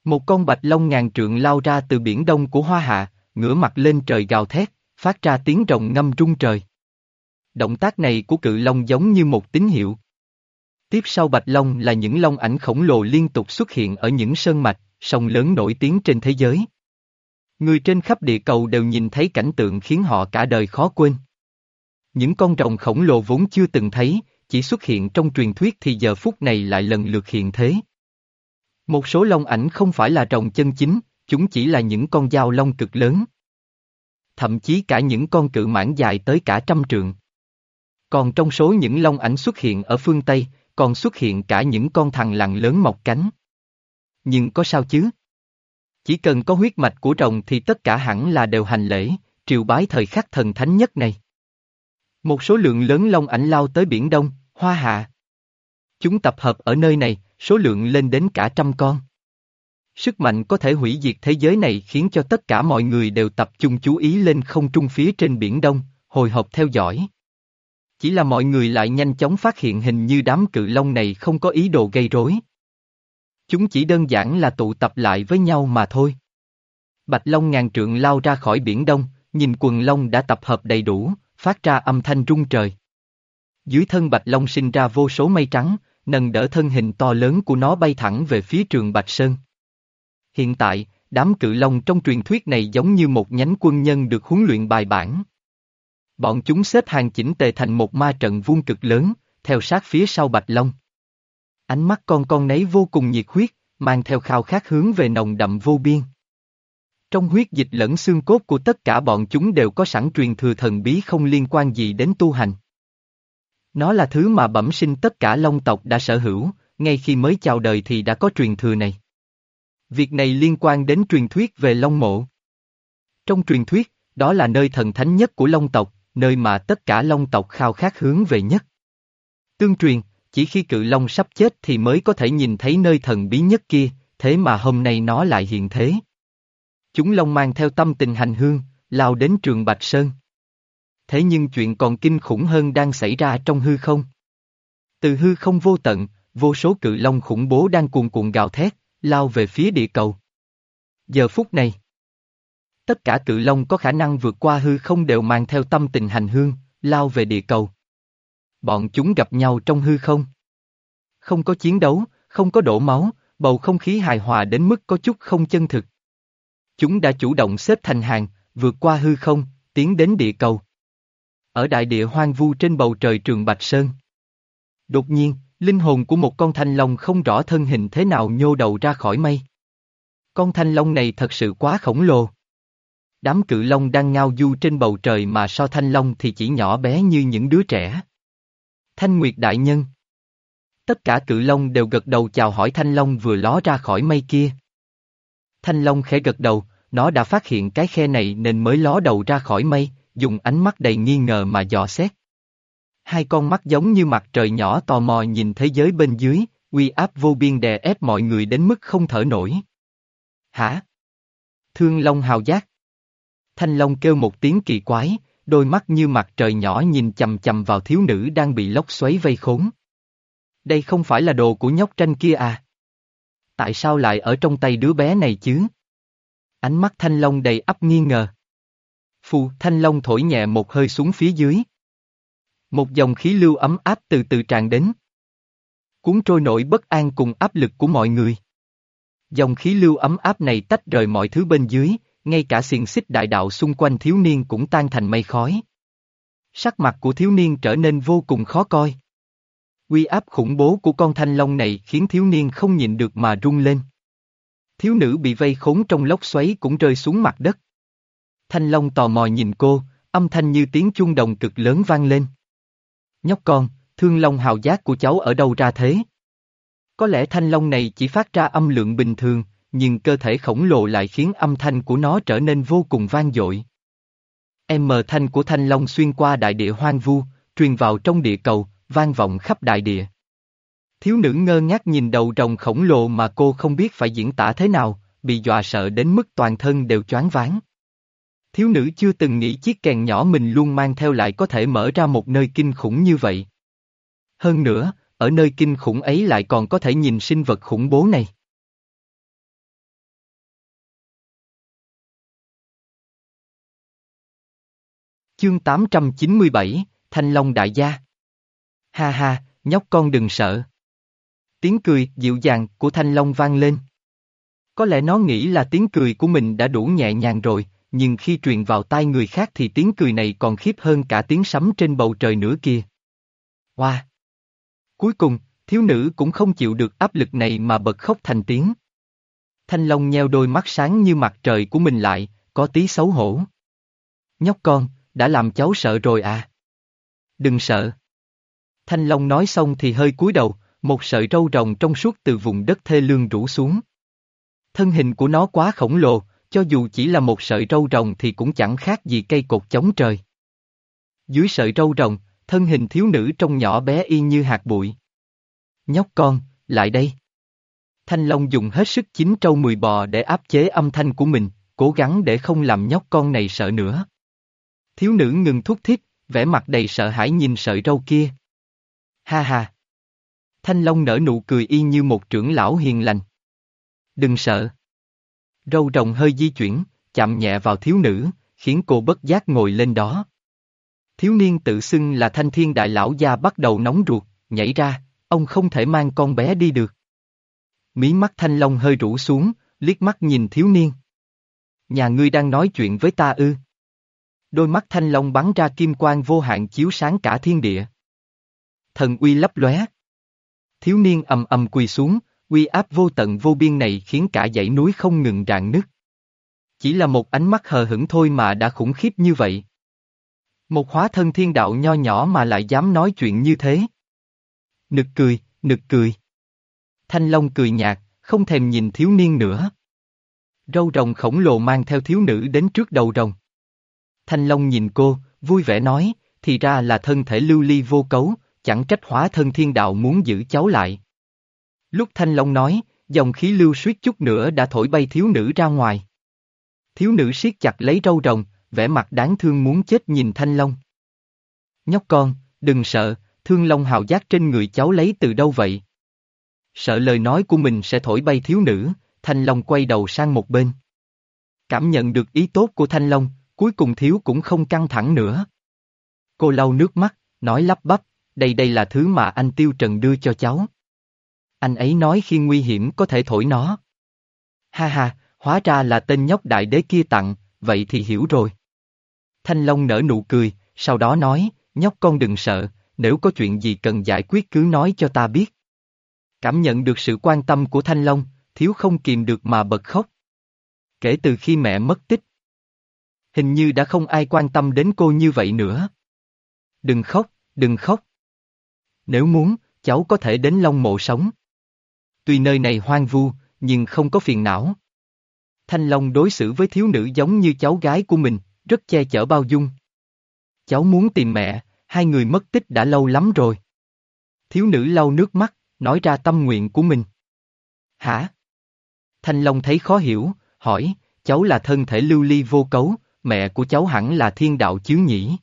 [SPEAKER 1] Một con bạch long ngàn trượng lao ra từ biển đông của Hoa Hạ, ngửa mặt lên trời gào thét, phát ra tiếng rồng ngâm rung trời. Động tác này của cự long giống như một tín hiệu. Tiếp sau bạch long là những long ảnh khổng lồ liên tục xuất hiện ở những sơn mạch, sông lớn nổi tiếng trên thế giới. Người trên khắp địa cầu đều nhìn thấy cảnh tượng khiến họ cả đời khó quên. Những con rồng khổng lồ vốn chưa từng thấy, chỉ xuất hiện trong truyền thuyết thì giờ phút này lại lần lượt hiện thế. Một số long ảnh không phải là rồng chân chính, chúng chỉ là những con dao long cực lớn. Thậm chí cả những con cự mãn dài tới cả trăm trượng. Còn trong số những long ảnh xuất hiện ở phương Tây, còn xuất hiện cả những con thằn lằn lớn mọc cánh. Nhưng có sao chứ? Chỉ cần có huyết mạch của rồng thì tất cả hẳn là đều hành lễ, triều bái thời khắc thần thánh nhất này. Một số lượng lớn long ảnh lao tới Biển Đông, Hoa Hạ. Chúng tập hợp ở nơi này, số lượng lên đến cả trăm con. Sức mạnh có thể hủy diệt thế giới này khiến cho tất cả mọi người đều tập trung chú ý lên không trung phía trên Biển Đông, hồi hộp theo dõi. Chỉ là mọi người lại nhanh chóng phát hiện hình như đám cự long này không có ý đồ gây rối. Chúng chỉ đơn giản là tụ tập lại với nhau mà thôi. Bạch Long ngàn trượng lao ra khỏi biển đông, nhìn quần long đã tập hợp đầy đủ, phát ra âm thanh rung trời. Dưới thân Bạch Long sinh ra vô số mây trắng, nâng đỡ thân hình to lớn của nó bay thẳng về phía trường Bạch Sơn. Hiện tại, đám cự long trong truyền thuyết này giống như một nhánh quân nhân được huấn luyện bài bản. Bọn chúng xếp hàng chỉnh tề thành một ma trận vuông cực lớn, theo sát phía sau Bạch Long. Ánh mắt con con nấy vô cùng nhiệt huyết, mang theo khao khát hướng về nồng đậm vô biên. Trong huyết dịch lẫn xương cốt của tất cả bọn chúng đều có sẵn truyền thừa thần bí không liên quan gì đến tu hành. Nó là thứ mà bẩm sinh tất cả long tộc đã sở hữu, ngay khi mới chào đời thì đã có truyền thừa này. Việc này liên quan đến truyền thuyết về long mộ. Trong truyền thuyết, đó là nơi thần thánh nhất của long tộc, nơi mà tất cả long tộc khao khát hướng về nhất. Tương truyền, chỉ khi cự long sắp chết thì mới có thể nhìn thấy nơi thần bí nhất kia, thế mà hôm nay nó lại hiện thế. Chúng long mang theo tâm tình hành hương, lao đến trường Bạch Sơn. Thế nhưng chuyện còn kinh khủng hơn đang xảy ra trong hư không. Từ hư không vô tận, vô số cự long khủng bố đang cuồn cuộn gào thét, lao về phía địa cầu. Giờ phút này, tất cả cự long có khả năng vượt qua hư không đều mang theo tâm tình hành hương, lao về địa cầu. Bọn chúng gặp nhau trong hư không. Không có chiến đấu, không có đổ máu, bầu không khí hài hòa đến mức có chút không chân thực. Chúng đã chủ động xếp thành hàng, vượt qua hư không, tiến đến địa cầu. Ở đại địa hoang vu trên bầu trời trường Bạch Sơn. Đột nhiên, linh hồn của một con thanh long không rõ thân hình thế nào nhô đầu ra khỏi mây. Con thanh long này thật sự quá khổng lồ. Đám cự long đang ngao du trên bầu trời mà so thanh long thì chỉ nhỏ bé như những đứa trẻ. Thanh Nguyệt Đại Nhân Tất cả cự long đều gật đầu chào hỏi thanh long vừa ló ra khỏi mây kia. Thanh long khẽ gật đầu, nó đã phát hiện cái khe này nên mới ló đầu ra khỏi mây, dùng ánh mắt đầy nghi ngờ mà dò xét. Hai con mắt giống như mặt trời nhỏ tò mò nhìn thế giới bên dưới, uy áp vô biên đè ép mọi người đến mức không thở nổi. Hả? Thương Long hào giác. Thanh Long kêu một tiếng kỳ quái, đôi mắt như mặt trời nhỏ nhìn chầm chầm vào thiếu nữ đang bị lốc xoáy vây khốn. Đây không phải là đồ của nhóc tranh kia à? Tại sao lại ở trong tay đứa bé này chứ? Ánh mắt Thanh Long đầy ắp nghi ngờ. Phù Thanh Long thổi nhẹ một hơi xuống phía dưới. Một dòng khí lưu ấm áp từ từ tràn đến. Cuốn trôi nổi bất an cùng áp lực của mọi người. Dòng khí lưu ấm áp này tách rời mọi thứ bên dưới, ngay cả xiềng xích đại đạo xung quanh thiếu niên cũng tan thành mây khói. Sắc mặt của thiếu niên trở nên vô cùng khó coi. Quy áp khủng bố của con thanh long này khiến thiếu niên không nhìn được mà rung lên. Thiếu nữ bị vây khốn trong lốc xoáy cũng rơi xuống mặt đất. Thanh long tò mò nhìn cô, âm thanh như tiếng chuông đồng cực lớn vang lên. Nhóc con, thương long hào giác của cháu ở đâu ra thế? Có lẽ thanh long này chỉ phát ra âm lượng bình thường, nhưng cơ thể khổng lồ lại khiến âm thanh của nó trở nên vô cùng vang dội. M thanh của thanh long xuyên qua đại địa hoang vu, truyền vào trong địa cầu, vang vọng khắp đại địa. Thiếu nữ ngơ ngác nhìn đầu rồng khổng lồ mà cô không biết phải diễn tả thế nào, bị dọa sợ đến mức toàn thân đều choáng váng. Thiếu nữ chưa từng nghĩ chiếc kèn nhỏ mình luôn mang theo lại có thể mở ra một nơi kinh khủng như vậy. Hơn nữa, ở nơi kinh khủng ấy lại còn có thể nhìn sinh vật khủng bố này. Chương 897, Thanh Long Đại Gia Ha ha, nhóc con đừng sợ. Tiếng cười dịu dàng của Thanh Long vang lên. Có lẽ nó nghĩ là tiếng cười của mình đã đủ nhẹ nhàng rồi, nhưng khi truyền vào tai người khác thì tiếng cười này còn khiếp hơn cả tiếng sấm trên bầu trời nữa kia. Hoa! Wow. Cuối cùng, thiếu nữ cũng không chịu được áp lực này mà bật khóc thành tiếng. Thanh Long nheo đôi mắt sáng như mặt trời của mình lại, có tí xấu hổ. Nhóc con, đã làm cháu sợ rồi à? Đừng sợ. Thanh Long nói xong thì hơi cúi đầu, một sợi râu rồng trong suốt từ vùng đất thê lương rủ xuống. Thân hình của nó quá khổng lồ, cho dù chỉ là một sợi râu rồng thì cũng chẳng khác gì cây cột chống trời. Dưới sợi râu rồng, thân hình thiếu nữ trông nhỏ bé y như hạt bụi. Nhóc con, lại đây. Thanh Long dùng hết sức chín trâu mười bò để áp chế âm thanh của mình, cố gắng để không làm nhóc con này sợ nữa. Thiếu nữ ngừng thúc thiết, vẻ mặt đầy sợ hãi nhìn sợi râu kia. Ha ha! Thanh Long nở nụ cười y như một trưởng lão hiền lành. Đừng sợ. Râu rồng hơi di chuyển, chạm nhẹ vào thiếu nữ, khiến cô bất giác ngồi lên đó. Thiếu niên tự xưng là thanh thiên đại lão gia bắt đầu nóng ruột, nhảy ra, ông không thể mang con bé đi được. Mí mắt thanh long hơi rũ xuống, liếc mắt nhìn thiếu niên. Nhà ngươi đang nói chuyện với ta ư. Đôi mắt thanh long bắn ra kim quang vô hạn chiếu sáng cả thiên địa. Thần uy lấp lóe. Thiếu niên ầm ầm quỳ xuống, uy áp vô tận vô biên này khiến cả dãy núi không ngừng rạn nứt. Chỉ là một ánh mắt hờ hững thôi mà đã khủng khiếp như vậy. Một hóa thân thiên đạo nho nhỏ mà lại dám nói chuyện như thế. Nực cười, nực cười. Thanh Long cười nhạt, không thèm nhìn thiếu niên nữa. Râu rồng khổng lồ mang theo thiếu nữ đến trước đầu rồng. Thanh Long nhìn cô, vui vẻ nói, thì ra là thân thể lưu ly vô cấu, chẳng trách hóa thân thiên đạo muốn giữ cháu lại. Lúc Thanh Long nói, dòng khí lưu suýt chút nữa đã thổi bay thiếu nữ ra ngoài. Thiếu nữ siết chặt lấy râu rồng, vẻ mặt đáng thương muốn chết nhìn Thanh Long. Nhóc con, đừng sợ, thương long hào giác trên người cháu lấy từ đâu vậy? Sợ lời nói của mình sẽ thổi bay thiếu nữ, Thanh Long quay đầu sang một bên. Cảm nhận được ý tốt của Thanh Long, cuối cùng thiếu cũng không căng thẳng nữa. Cô lau nước mắt, nói lắp bắp, đây đây là thứ mà anh Tiêu Trần đưa cho cháu. Anh ấy nói khi nguy hiểm có thể thổi nó. Ha ha, hóa ra là tên nhóc đại đế kia tặng, vậy thì hiểu rồi. Thanh Long nở nụ cười, sau đó nói, nhóc con đừng sợ, nếu có chuyện gì cần giải quyết cứ nói cho ta biết. Cảm nhận được sự quan tâm của Thanh Long, thiếu không kìm được mà bật khóc. Kể từ khi mẹ mất tích, hình như đã không ai quan tâm đến cô như vậy nữa. Đừng khóc, đừng khóc. Nếu muốn, cháu có thể đến Long Mộ sống. Tuy nơi này hoang vu, nhưng không có phiền não. Thanh Long đối xử với thiếu nữ giống như cháu gái của mình, rất che chở bao dung. Cháu muốn tìm mẹ, hai người mất tích đã lâu lắm rồi. Thiếu nữ lau nước mắt, nói ra tâm nguyện của mình. Hả? Thanh Long thấy khó hiểu, hỏi, cháu là thân thể lưu ly vô cấu, mẹ của cháu hẳn là thiên đạo chiếu nhỉ?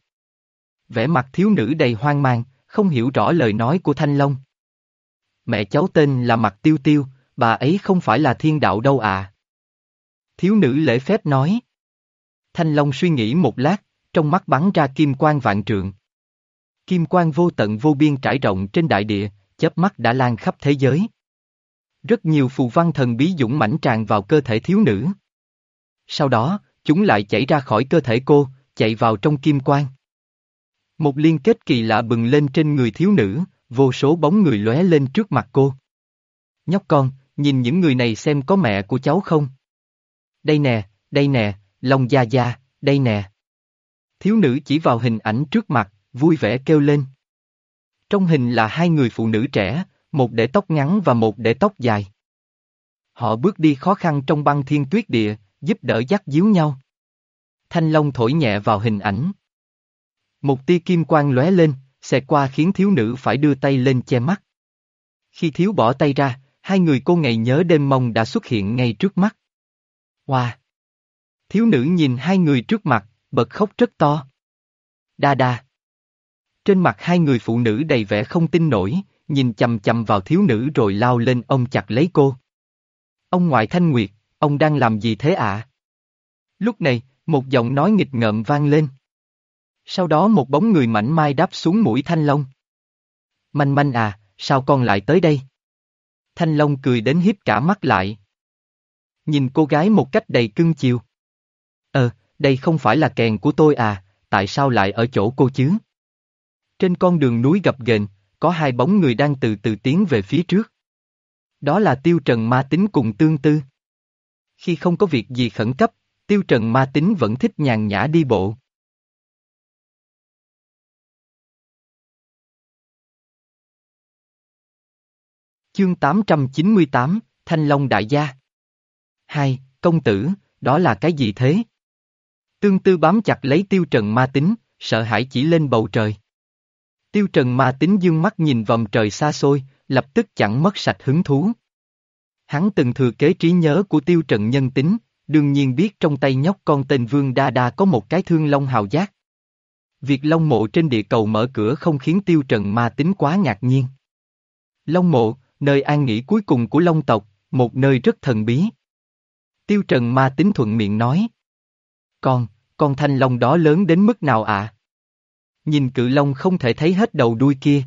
[SPEAKER 1] Vẻ mặt thiếu nữ đầy hoang mang, không hiểu rõ lời nói của Thanh Long. mẹ cháu tên là Mặt Tiêu Tiêu, bà ấy không phải là thiên đạo đâu à. Thiếu nữ lễ phép nói. Thanh Long suy nghĩ một lát, trong mắt bắn ra kim quang vạn trượng. Kim quang vô tận vô biên trải rộng trên đại địa, chớp mắt đã lan khắp thế giới. Rất nhiều phù văn thần bí dũng mãnh tràn vào cơ thể thiếu nữ. Sau đó, chúng lại chảy ra khỏi cơ thể cô, chạy vào trong kim quang. Một liên kết kỳ lạ bừng lên trên người thiếu nữ, vô số bóng người lóe lên trước mặt cô. Nhóc con, nhìn những người này xem có mẹ của cháu không? Đây nè, đây nè, Long Gia Gia, đây nè. Thiếu nữ chỉ vào hình ảnh trước mặt, vui vẻ kêu lên. Trong hình là hai người phụ nữ trẻ, một để tóc ngắn và một để tóc dài. Họ bước đi khó khăn trong băng thiên tuyết địa, giúp đỡ dắt díu nhau. Thanh Long thổi nhẹ vào hình ảnh. Một tia kim quang lóe lên, xẹt qua khiến thiếu nữ phải đưa tay lên che mắt. Khi thiếu bỏ tay ra, hai người cô ngày nhớ đêm mong đã xuất hiện ngay trước mắt. Wow! Thiếu nữ nhìn hai người trước mặt, bật khóc rất to. Đa đa! Trên mặt hai người phụ nữ đầy vẻ không tin nổi, nhìn chầm chầm vào thiếu nữ rồi lao lên ông chặt lấy cô. Ông ngoại Thanh Nguyệt, ông đang làm gì thế ạ? Lúc này, một giọng nói nghịch ngợm vang lên. Sau đó một bóng người mảnh mai đáp xuống mũi Thanh Long. Manh manh à, sao con lại tới đây? Thanh Long cười đến hiếp cả mắt lại. Nhìn cô gái một cách đầy cưng chiều. Ờ, đây không phải là kèn của tôi à, tại sao lại ở chỗ cô chứ? Trên con đường núi gập ghềnh, có hai bóng người đang từ từ tiến về phía trước. Đó là Tiêu Trần Ma Tính cùng Tương Tư. Khi không có việc gì khẩn cấp, Tiêu Trần Ma Tính vẫn thích nhàn nhã đi bộ. Chương 898, Thanh Long Đại Gia Hai, công tử, đó là cái gì thế? Tương tư bám chặt lấy tiêu trần ma tính, sợ hãi chỉ lên bầu trời. Tiêu trần ma tính dương mắt nhìn vòng trời xa xôi, lập tức chẳng mất sạch hứng thú. Hắn từng thừa kế trí nhớ của tiêu Trận nhân tính, đương nhiên biết trong tay nhóc con tên Vương Đa Đa có một cái thương long hào giác. Việc long mộ trên địa cầu mở cửa không khiến tiêu trần ma tính quá ngạc nhiên. Long mộ, nơi an nghỉ cuối cùng của long tộc, một nơi rất thần bí. Tiêu trần ma tính thuận miệng nói. Con, con thanh long đó lớn đến mức nào ạ? Nhìn cự long không thể thấy hết đầu đuôi kia.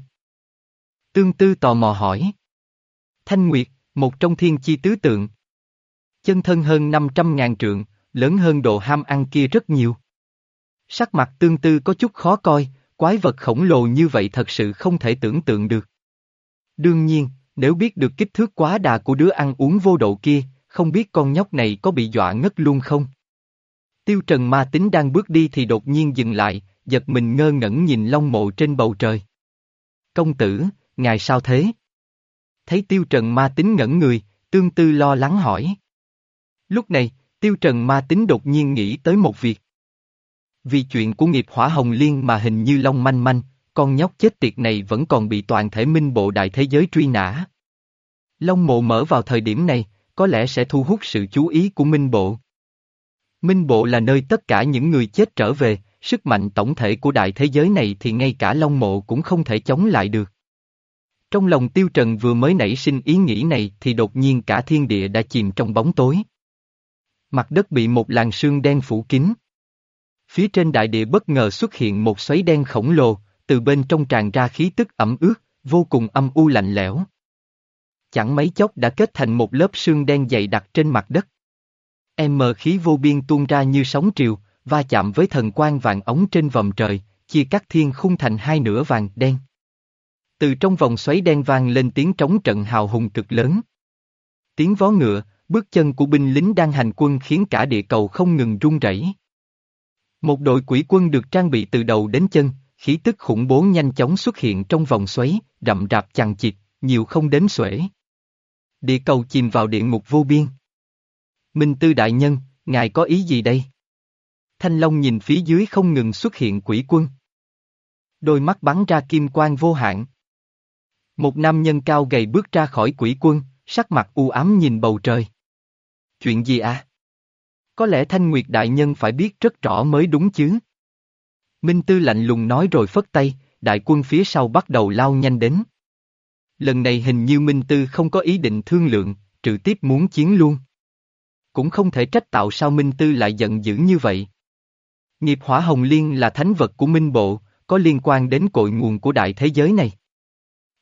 [SPEAKER 1] Tương tư tò mò hỏi. Thanh Nguyệt, một trong thiên chi tứ tượng. Chân thân hơn 500 ngàn trượng, lớn hơn độ ham ăn kia rất nhiều. Sắc mặt tương tư có chút khó coi, quái vật khổng lồ như vậy thật sự không thể tưởng tượng được. Đương nhiên, nếu biết được kích thước quá đà của đứa ăn uống vô độ kia, không biết con nhóc này có bị dọa ngất luôn không? Tiêu Trần ma tính đang bước đi thì đột nhiên dừng lại, giật mình ngơ ngẩn nhìn long mộ trên bầu trời. Công tử, ngài sao thế? Thấy Tiêu Trần ma tính ngẩn người, tương tư lo lắng hỏi. Lúc này, Tiêu Trần ma tính đột nhiên nghĩ tới một việc. Vì chuyện của nghiệp hỏa hồng liên mà hình như long manh manh, con nhóc chết tiệt này vẫn còn bị toàn thể minh bộ đại thế giới truy nã. Long mộ mở vào thời điểm này, có lẽ sẽ thu hút sự chú ý của minh bộ. Minh bộ là nơi tất cả những người chết trở về, sức mạnh tổng thể của đại thế giới này thì ngay cả Long mộ cũng không thể chống lại được. Trong lòng Tiêu Trần vừa mới nảy sinh ý nghĩ này thì đột nhiên cả thiên địa đã chìm trong bóng tối. Mặt đất bị một làn sương đen phủ kín. Phía trên đại địa bất ngờ xuất hiện một xoáy đen khổng lồ, từ bên trong tràn ra khí tức ẩm ướt, vô cùng âm u lạnh lẽo. Chẳng mấy chốc đã kết thành một lớp sương đen dày đặc trên mặt đất. M khí vô biên tuôn ra như sóng triều, va chạm với thần quang vàng ống trên vòng trời, chia cắt thiên khung thành hai nửa vàng đen. Từ trong vòng xoáy đen vang lên tiếng trống trận hào hùng cực lớn. Tiếng vó ngựa, bước chân của binh lính đang hành quân khiến cả địa cầu không ngừng rung rẩy. Một đội quỷ quân được trang bị từ đầu đến chân, khí tức khủng bố nhanh chóng xuất hiện trong vòng xoáy, rậm rạp chằng chịt, nhiều không đếm xuể. Địa cầu chìm vào địa ngục vô biên. Minh Tư Đại Nhân, ngài có ý gì đây? Thanh Long nhìn phía dưới không ngừng xuất hiện quỷ quân. Đôi mắt bắn ra kim quang vô hạn. Một nam nhân cao gầy bước ra khỏi quỷ quân, sắc mặt u ám nhìn bầu trời. Chuyện gì à? Có lẽ Thanh Nguyệt Đại Nhân phải biết rất rõ mới đúng chứ. Minh Tư lạnh lùng nói rồi phất tay, đại quân phía sau bắt đầu lao nhanh đến. Lần này hình như Minh Tư không có ý định thương lượng, trực tiếp muốn chiến luôn. Cũng không thể trách tạo sao Minh Tư lại giận dữ như vậy. Nghiệp hỏa hồng liên là thánh vật của Minh Bộ, có liên quan đến cội nguồn của đại thế giới này.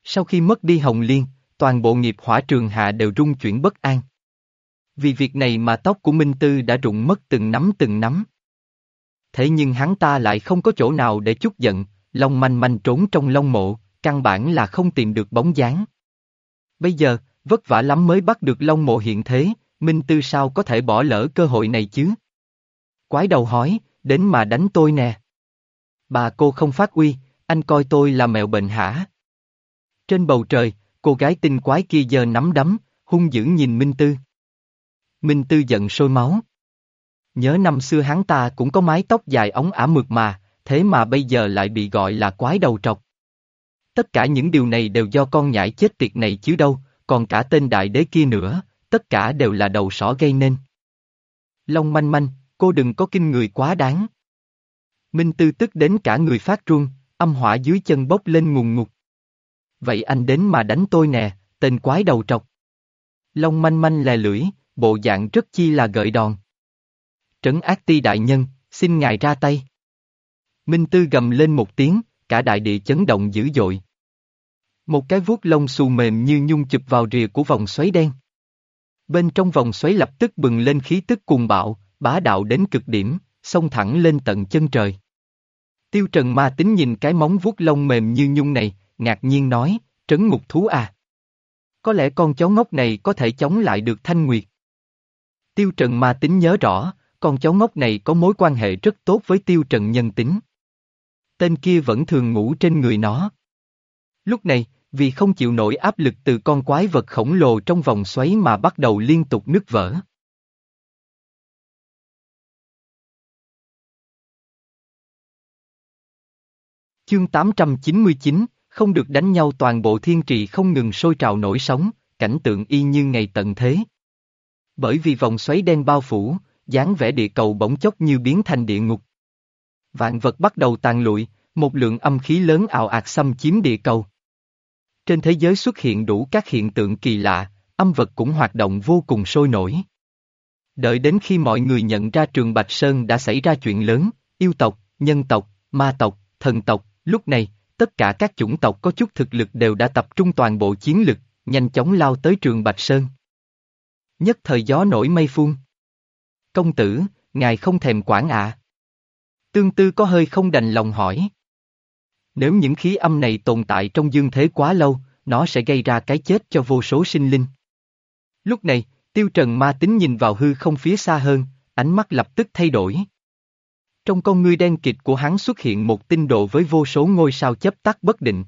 [SPEAKER 1] Sau khi mất đi hồng liên, toàn bộ nghiệp hỏa trường hạ đều rung chuyển bất an. Vì việc này mà tóc của Minh Tư đã rụng mất từng nắm từng nắm. Thế nhưng hắn ta lại không có chỗ nào để chút giận, Long manh manh trốn trong lông mộ, căn bản là không tìm được bóng dáng. Bây giờ, vất vả lắm mới bắt được Long mộ hiện thế, Minh Tư sao có thể bỏ lỡ cơ hội này chứ? Quái đầu hỏi, đến mà đánh tôi nè. Bà cô không phát uy, anh coi tôi là mèo bệnh hả? Trên bầu trời, cô gái tinh quái kia giờ nắm đấm, hung dữ nhìn Minh Tư. Minh Tư giận sôi máu. Nhớ năm xưa hắn ta cũng có mái tóc dài ống ả mượt mà, thế mà bây giờ lại bị gọi là quái đầu trọc. Tất cả những điều này đều do con nhãi chết tiệt này chứ đâu, còn cả tên đại đế kia nữa, tất cả đều là đầu sỏ gây nên. Long manh manh, cô đừng có kinh người quá đáng. Minh Tư tức đến cả người phát run, âm hỏa dưới chân bốc lên ngùng ngục. Vậy anh đến mà đánh tôi nè, tên quái đầu trọc. Long manh manh lè lưỡi, bộ dạng rất chi là gợi đòn. Trấn ác ti đại nhân, xin ngài ra tay. Minh Tư gầm lên một tiếng, cả đại địa chấn động dữ dội. Một cái vuốt lông xù mềm như nhung chụp vào rìa của vòng xoáy đen. Bên trong vòng xoáy lập tức bừng lên khí tức cuồng bạo, bá đạo đến cực điểm, xông thẳng lên tận chân trời. Tiêu Trần ma tính nhìn cái móng vuốt lông mềm như nhung này, ngạc nhiên nói, trấn ngục thú à. Có lẽ con chó ngốc này có thể chống lại được Thanh Nguyệt. Tiêu Trần ma tính nhớ rõ, con chó ngốc này có mối quan hệ rất tốt với Tiêu Trần nhân tính. Tên kia vẫn thường ngủ trên người nó. Lúc này, vì không chịu nổi áp lực từ con quái vật khổng lồ trong vòng xoáy mà bắt đầu liên tục nứt vỡ. Chương 899, không được đánh nhau toàn bộ thiên trì không ngừng sôi trào nổi sóng, cảnh tượng y như ngày tận thế. Bởi vì vòng xoáy đen bao phủ, dáng vẻ địa cầu bỗng chốc như biến thành địa ngục. Vạn vật bắt đầu tàn lụi, một lượng âm khí lớn ảo ạt xâm chiếm địa cầu. Trên thế giới xuất hiện đủ các hiện tượng kỳ lạ, âm vật cũng hoạt động vô cùng sôi nổi. Đợi đến khi mọi người nhận ra trường Bạch Sơn đã xảy ra chuyện lớn, yêu tộc, nhân tộc, ma tộc, thần tộc, lúc này, tất cả các chủng tộc có chút thực lực đều đã tập trung toàn bộ chiến lực, nhanh chóng lao tới trường Bạch Sơn. Nhất thời gió nổi mây phun. Công tử, ngài không thèm quản ạ. À. Tương tư có hơi không đành lòng hỏi. Nếu những khí âm này tồn tại trong dương thế quá lâu, nó sẽ gây ra cái chết cho vô số sinh linh. Lúc này, tiêu trần ma tính nhìn vào hư không phía xa hơn, ánh mắt lập tức thay đổi. Trong con ngươi đen kịch của hắn xuất hiện một tinh độ với vô số ngôi sao chấp tắt bất định.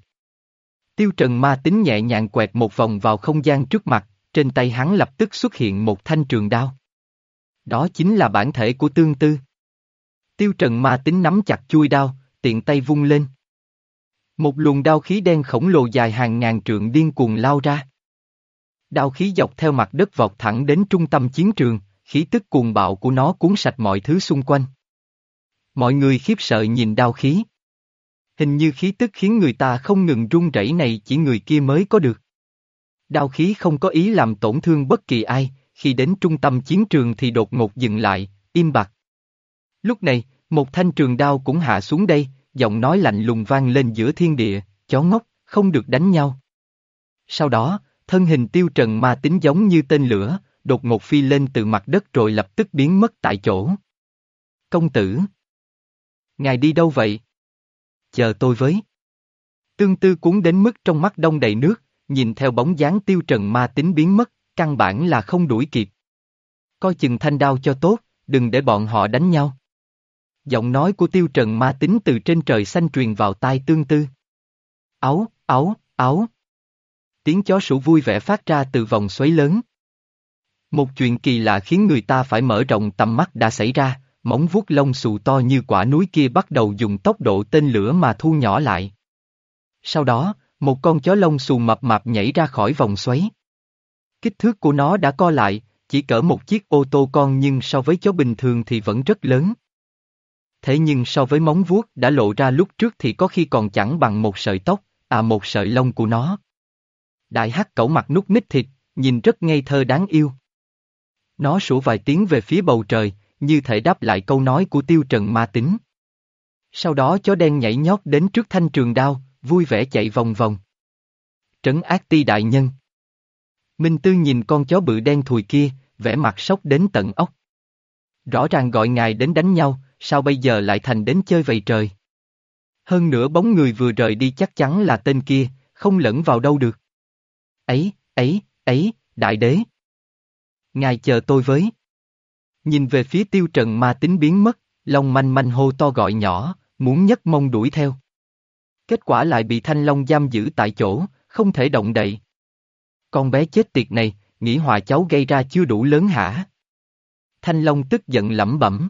[SPEAKER 1] Tiêu trần ma tính nhẹ nhàng quẹt một vòng vào không gian trước mặt, trên tay hắn lập tức xuất hiện một thanh trường đao. Đó chính là bản thể của tương tư. Tiêu trần ma tính nắm chặt chui đao, tiện tay vung lên. Một luồng đao khí đen khổng lồ dài hàng ngàn trượng điên cuồng lao ra. Đao khí dọc theo mặt đất vọt thẳng đến trung tâm chiến trường, khí tức cuồng bạo của nó cuốn sạch mọi thứ xung quanh. Mọi người khiếp sợ nhìn đao khí. Hình như khí tức khiến người ta không ngừng run rẩy này chỉ người kia mới có được. Đao khí không có ý làm tổn thương bất kỳ ai, khi đến trung tâm chiến trường thì đột ngột dừng lại, im bặt. Lúc này, một thanh trường đao cũng hạ xuống đây, giọng nói lạnh lùng vang lên giữa thiên địa, chó ngốc, không được đánh nhau. Sau đó, thân hình tiêu trần ma tính giống như tên lửa, đột ngột phi lên từ mặt đất rồi lập tức biến mất tại chỗ. Công tử! Ngài đi đâu vậy? Chờ tôi với. Tương tư cuốn đến mức trong mắt đông đầy nước, nhìn theo bóng dáng tiêu trần ma tính biến mất, căn bản là không đuổi kịp. Coi chừng thanh đao cho tốt, đừng để bọn họ đánh nhau. Giọng nói của tiêu trần ma tính từ trên trời xanh truyền vào tai tương tư. Áo, áo, áo. Tiếng chó sủa vui vẻ phát ra từ vòng xoáy lớn. Một chuyện kỳ lạ khiến người ta phải mở rộng tầm mắt đã xảy ra, móng vuốt lông xù to như quả núi kia bắt đầu dùng tốc độ tên lửa mà thu nhỏ lại. Sau đó, một con chó lông xù mập mạp nhảy ra khỏi vòng xoáy. Kích thước của nó đã co lại, chỉ cỡ một chiếc ô tô con nhưng so với chó bình thường thì vẫn rất lớn. Thế nhưng so với móng vuốt đã lộ ra lúc trước thì có khi còn chẳng bằng một sợi tóc, à một sợi lông của nó. Đại hắc cẩu mặt nút nít thịt, nhìn rất ngây thơ đáng yêu. Nó sủa vài tiếng về phía bầu trời, như thể đáp lại câu nói của tiêu trần ma tính. Sau đó chó đen nhảy nhót đến trước thanh trường đao, vui vẻ chạy vòng vòng. Trấn ác ti đại nhân. Minh Tư nhìn con chó bự đen thùi kia, vẻ mặt sốc đến tận ốc. Rõ ràng gọi ngài đến đánh nhau, sao bây giờ lại thành đến chơi vầy trời? Hơn nữa bóng người vừa rời đi chắc chắn là tên kia, không lẫn vào đâu được. Ấy, ấy, ấy, đại đế. Ngài chờ tôi với. Nhìn về phía tiêu trần ma tính biến mất, Long manh manh hô to gọi nhỏ, muốn nhất mông đuổi theo. Kết quả lại bị Thanh Long giam giữ tại chỗ, không thể động đậy. Con bé chết tiệt này, nghĩ hòa cháu gây ra chưa đủ lớn hả? Thanh Long tức giận lẩm bẩm.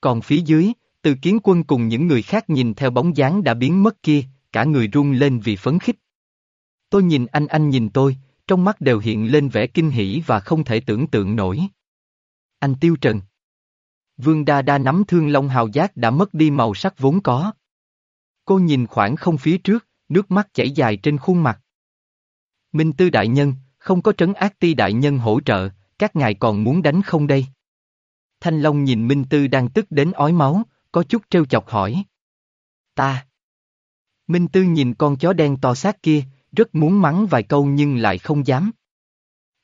[SPEAKER 1] Còn phía dưới, từ kiến quân cùng những người khác nhìn theo bóng dáng đã biến mất kia, cả người run lên vì phấn khích. Tôi nhìn anh anh nhìn tôi, trong mắt đều hiện lên vẻ kinh hỉ và không thể tưởng tượng nổi. Anh Tiêu Trần. Vương Đa Đa nắm thương long hào giác đã mất đi màu sắc vốn có. Cô nhìn khoảng không phía trước, nước mắt chảy dài trên khuôn mặt. Minh Tư Đại Nhân, không có trấn ác ti đại nhân hỗ trợ, các ngài còn muốn đánh không đây? Thanh Long nhìn Minh Tư đang tức đến ói máu, có chút trêu chọc hỏi. Ta. Minh Tư nhìn con chó đen to xác kia, rất muốn mắng vài câu nhưng lại không dám.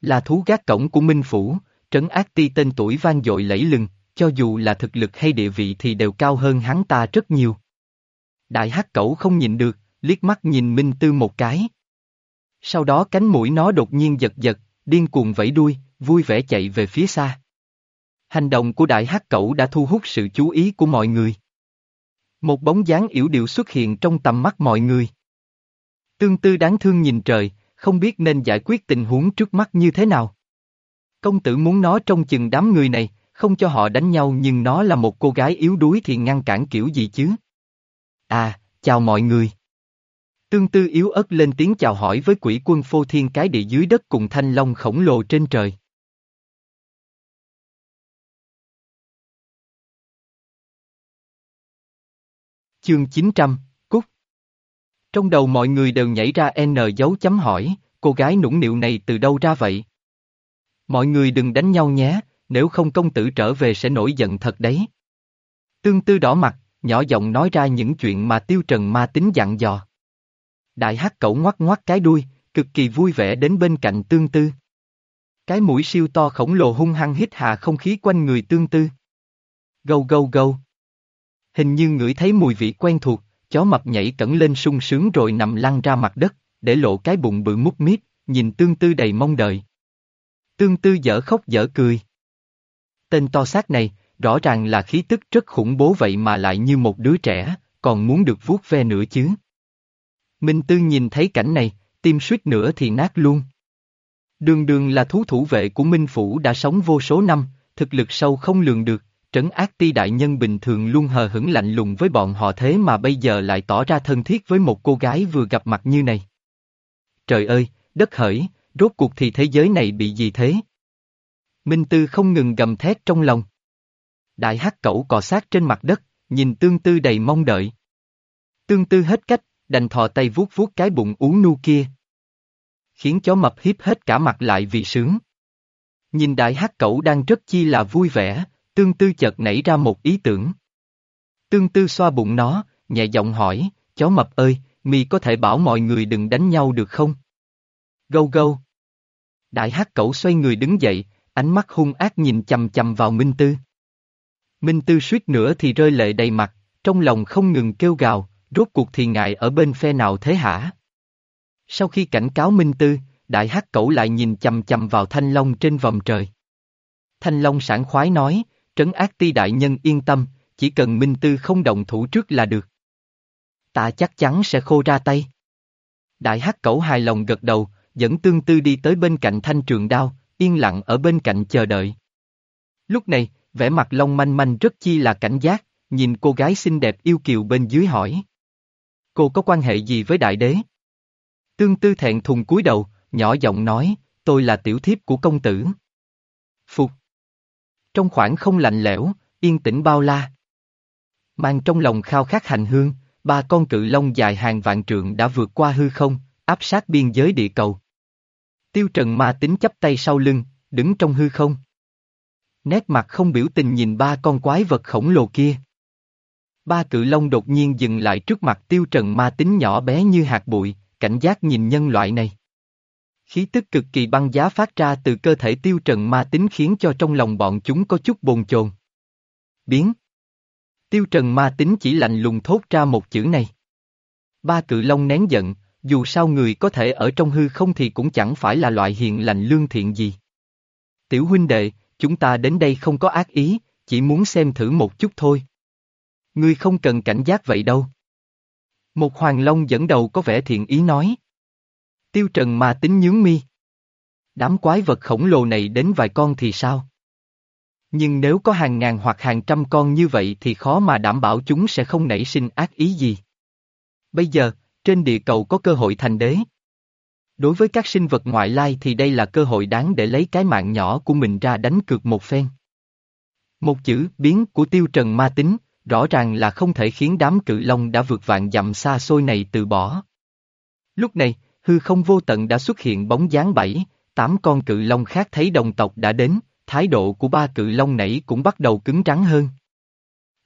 [SPEAKER 1] Là thú gác cổng của Minh Phủ, trấn ác ti tên tuổi vang dội lẫy lừng, cho dù là thực lực hay địa vị thì đều cao hơn hắn ta rất nhiều. Đại hắc cẩu không nhìn được, liếc mắt nhìn Minh Tư một cái. Sau đó cánh mũi nó đột nhiên giật giật, điên cuồng vẫy đuôi, vui vẻ chạy về phía xa. Hành động của đại hắc cẩu đã thu hút sự chú ý của mọi người. Một bóng dáng yểu điệu xuất hiện trong tầm mắt mọi người. Tương tư đáng thương nhìn trời, không biết nên giải quyết tình huống trước mắt như thế nào. Công tử muốn nó trong chừng đám người này, không cho họ đánh nhau nhưng nó là một cô gái yếu đuối thì ngăn cản kiểu gì chứ? À, chào mọi người. Tương tư yếu ớt lên tiếng chào hỏi với quỷ quân phô thiên cái địa dưới đất cùng thanh long khổng lồ trên trời. Chương 900, Cúc Trong đầu mọi người đều nhảy ra N dấu chấm hỏi, cô gái nũng nịu này từ đâu ra vậy? Mọi người đừng đánh nhau nhé, nếu không công tử trở về sẽ nổi giận thật đấy. Tương tư đỏ mặt, nhỏ giọng nói ra những chuyện mà tiêu trần ma tính dặn dò. Đại hắc cẩu ngoắt ngoắt cái đuôi, cực kỳ vui vẻ đến bên cạnh tương tư. Cái mũi siêu to khổng lồ hung hăng hít hạ không khí quanh người tương tư. Gâu gâu gâu. Hình như ngửi thấy mùi vị quen thuộc, chó mập nhảy cẩn lên sung sướng rồi nằm lăn ra mặt đất, để lộ cái bụng bự mút miết, nhìn tương tư đầy mong đợi. Tương tư dở khóc dở cười. Tên to xác này, rõ ràng là khí tức rất khủng bố vậy mà lại như một đứa trẻ, còn muốn được vuốt ve nữa chứ. Minh Tư nhìn thấy cảnh này, tim suýt nữa thì nát luôn. Đường đường là thú thủ vệ của Minh Phủ đã sống vô số năm, thực lực sâu không lường được, trấn ác ti đại nhân bình thường luôn hờ hững lạnh lùng với bọn họ thế mà bây giờ lại tỏ ra thân thiết với một cô gái vừa gặp mặt như này. Trời ơi, đất hỡi, rốt cuộc thì thế giới này bị gì thế? Minh Tư không ngừng gầm thét trong lòng. Đại hắc cẩu cò sát trên mặt đất, nhìn tương tư đầy mong đợi. Tương tư hết cách, đành thò tay vuốt vuốt cái bụng ú nu kia. Khiến chó mập hiếp hết cả mặt lại vì sướng. Nhìn đại hắc cẩu đang rất chi là vui vẻ, tương tư chợt nảy ra một ý tưởng. Tương tư xoa bụng nó, nhẹ giọng hỏi, chó mập ơi, mi có thể bảo mọi người đừng đánh nhau được không? Gâu gâu. Đại hắc cẩu xoay người đứng dậy, ánh mắt hung ác nhìn chầm chầm vào Minh Tư. Minh Tư suýt nữa thì rơi lệ đầy mặt, trong lòng không ngừng kêu gào, rốt cuộc thì ngại ở bên phe nào thế hả? Sau khi cảnh cáo Minh Tư, đại hắc cẩu lại nhìn chầm chầm vào Thanh Long trên vòng trời. Thanh Long sảng khoái nói, trấn ác ti đại nhân yên tâm, chỉ cần Minh Tư không động thủ trước là được. Ta chắc chắn sẽ khô ra tay. Đại hắc cẩu hài lòng gật đầu, dẫn tương tư đi tới bên cạnh thanh trường đao, yên lặng ở bên cạnh chờ đợi. Lúc này, vẻ mặt Long manh manh rất chi là cảnh giác, nhìn cô gái xinh đẹp yêu kiều bên dưới hỏi. Cô có quan hệ gì với đại đế? Tương tư thẹn thùng cúi đầu, nhỏ giọng nói, tôi là tiểu thiếp của công tử. Phục. Trong khoảng không lạnh lẽo, yên tĩnh bao la. Mang trong lòng khao khát hành hương, ba con cự long dài hàng vạn trượng đã vượt qua hư không, áp sát biên giới địa cầu. Tiêu Trần ma tính chấp tay sau lưng, đứng trong hư không. Nét mặt không biểu tình nhìn ba con quái vật khổng lồ kia. Ba cự long đột nhiên dừng lại trước mặt tiêu trần ma tính nhỏ bé như hạt bụi, cảnh giác nhìn nhân loại này. Khí tức cực kỳ băng giá phát ra từ cơ thể tiêu trần ma tính khiến cho trong lòng bọn chúng có chút bồn chồn. Biến. Tiêu trần ma tính chỉ lạnh lùng thốt ra một chữ này. Ba cự long nén giận, dù sao người có thể ở trong hư không thì cũng chẳng phải là loại hiền lành lương thiện gì. Tiểu huynh đệ, chúng ta đến đây không có ác ý, chỉ muốn xem thử một chút thôi. Ngươi không cần cảnh giác vậy đâu. Một hoàng long dẫn đầu có vẻ thiện ý nói. Tiêu trần mà tính nhướng mi. Đám quái vật khổng lồ này đến vài con thì sao? Nhưng nếu có hàng ngàn hoặc hàng trăm con như vậy thì khó mà đảm bảo chúng sẽ không nảy sinh ác ý gì. Bây giờ, trên địa cầu có cơ hội thành đế. Đối với các sinh vật ngoại lai thì đây là cơ hội đáng để lấy cái mạng nhỏ của mình ra đánh cược một phen. Một chữ biến của tiêu trần ma tính, rõ ràng là không thể khiến đám cự long đã vượt vạn dặm xa xôi này từ bỏ. Lúc này, hư không vô tận đã xuất hiện bóng dáng bảy, tám con cự long khác thấy đồng tộc đã đến, thái độ của ba cự long nãy cũng bắt đầu cứng rắn hơn.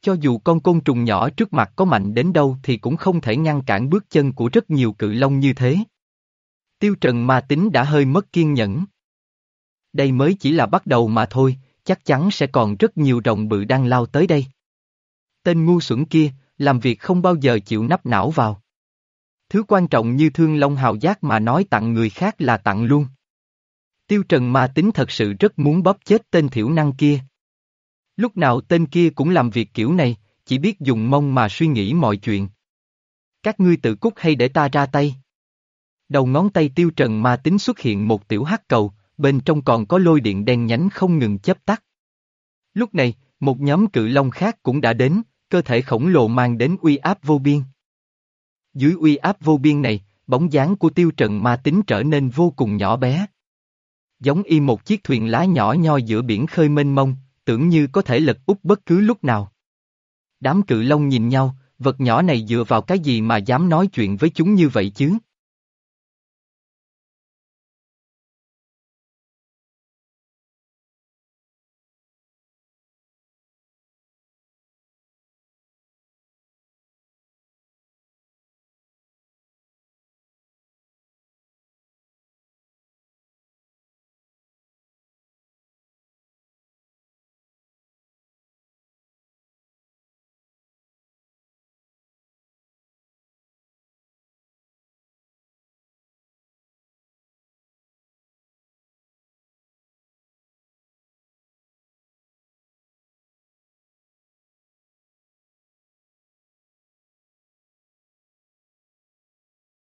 [SPEAKER 1] Cho dù con côn trùng nhỏ trước mặt có mạnh đến đâu thì cũng không thể ngăn cản bước chân của rất nhiều cự long như thế. Tiêu Trần ma tính đã hơi mất kiên nhẫn. Đây mới chỉ là bắt đầu mà thôi, chắc chắn sẽ còn rất nhiều rồng bự đang lao tới đây. Tên ngu xuẩn kia, làm việc không bao giờ chịu nắp não vào. Thứ quan trọng như thương long hào giác mà nói tặng người khác là tặng luôn. Tiêu Trần ma tính thật sự rất muốn bóp chết tên thiểu năng kia. Lúc nào tên kia cũng làm việc kiểu này, chỉ biết dùng mông mà suy nghĩ mọi chuyện. Các ngươi tự cút hay để ta ra tay? Đầu ngón tay tiêu trần ma tính xuất hiện một tiểu hắc cầu, bên trong còn có lôi điện đen nhánh không ngừng chấp tắt. Lúc này, một nhóm cự long khác cũng đã đến, cơ thể khổng lồ mang đến uy áp vô biên. Dưới uy áp vô biên này, bóng dáng của tiêu trần ma tính trở nên vô cùng nhỏ bé. Giống y một chiếc thuyền lá nhỏ nhoi giữa biển khơi mênh mông, tưởng như có thể lật úp bất cứ lúc nào. Đám cự long nhìn nhau, vật nhỏ này dựa vào cái gì mà dám nói chuyện với chúng như vậy chứ?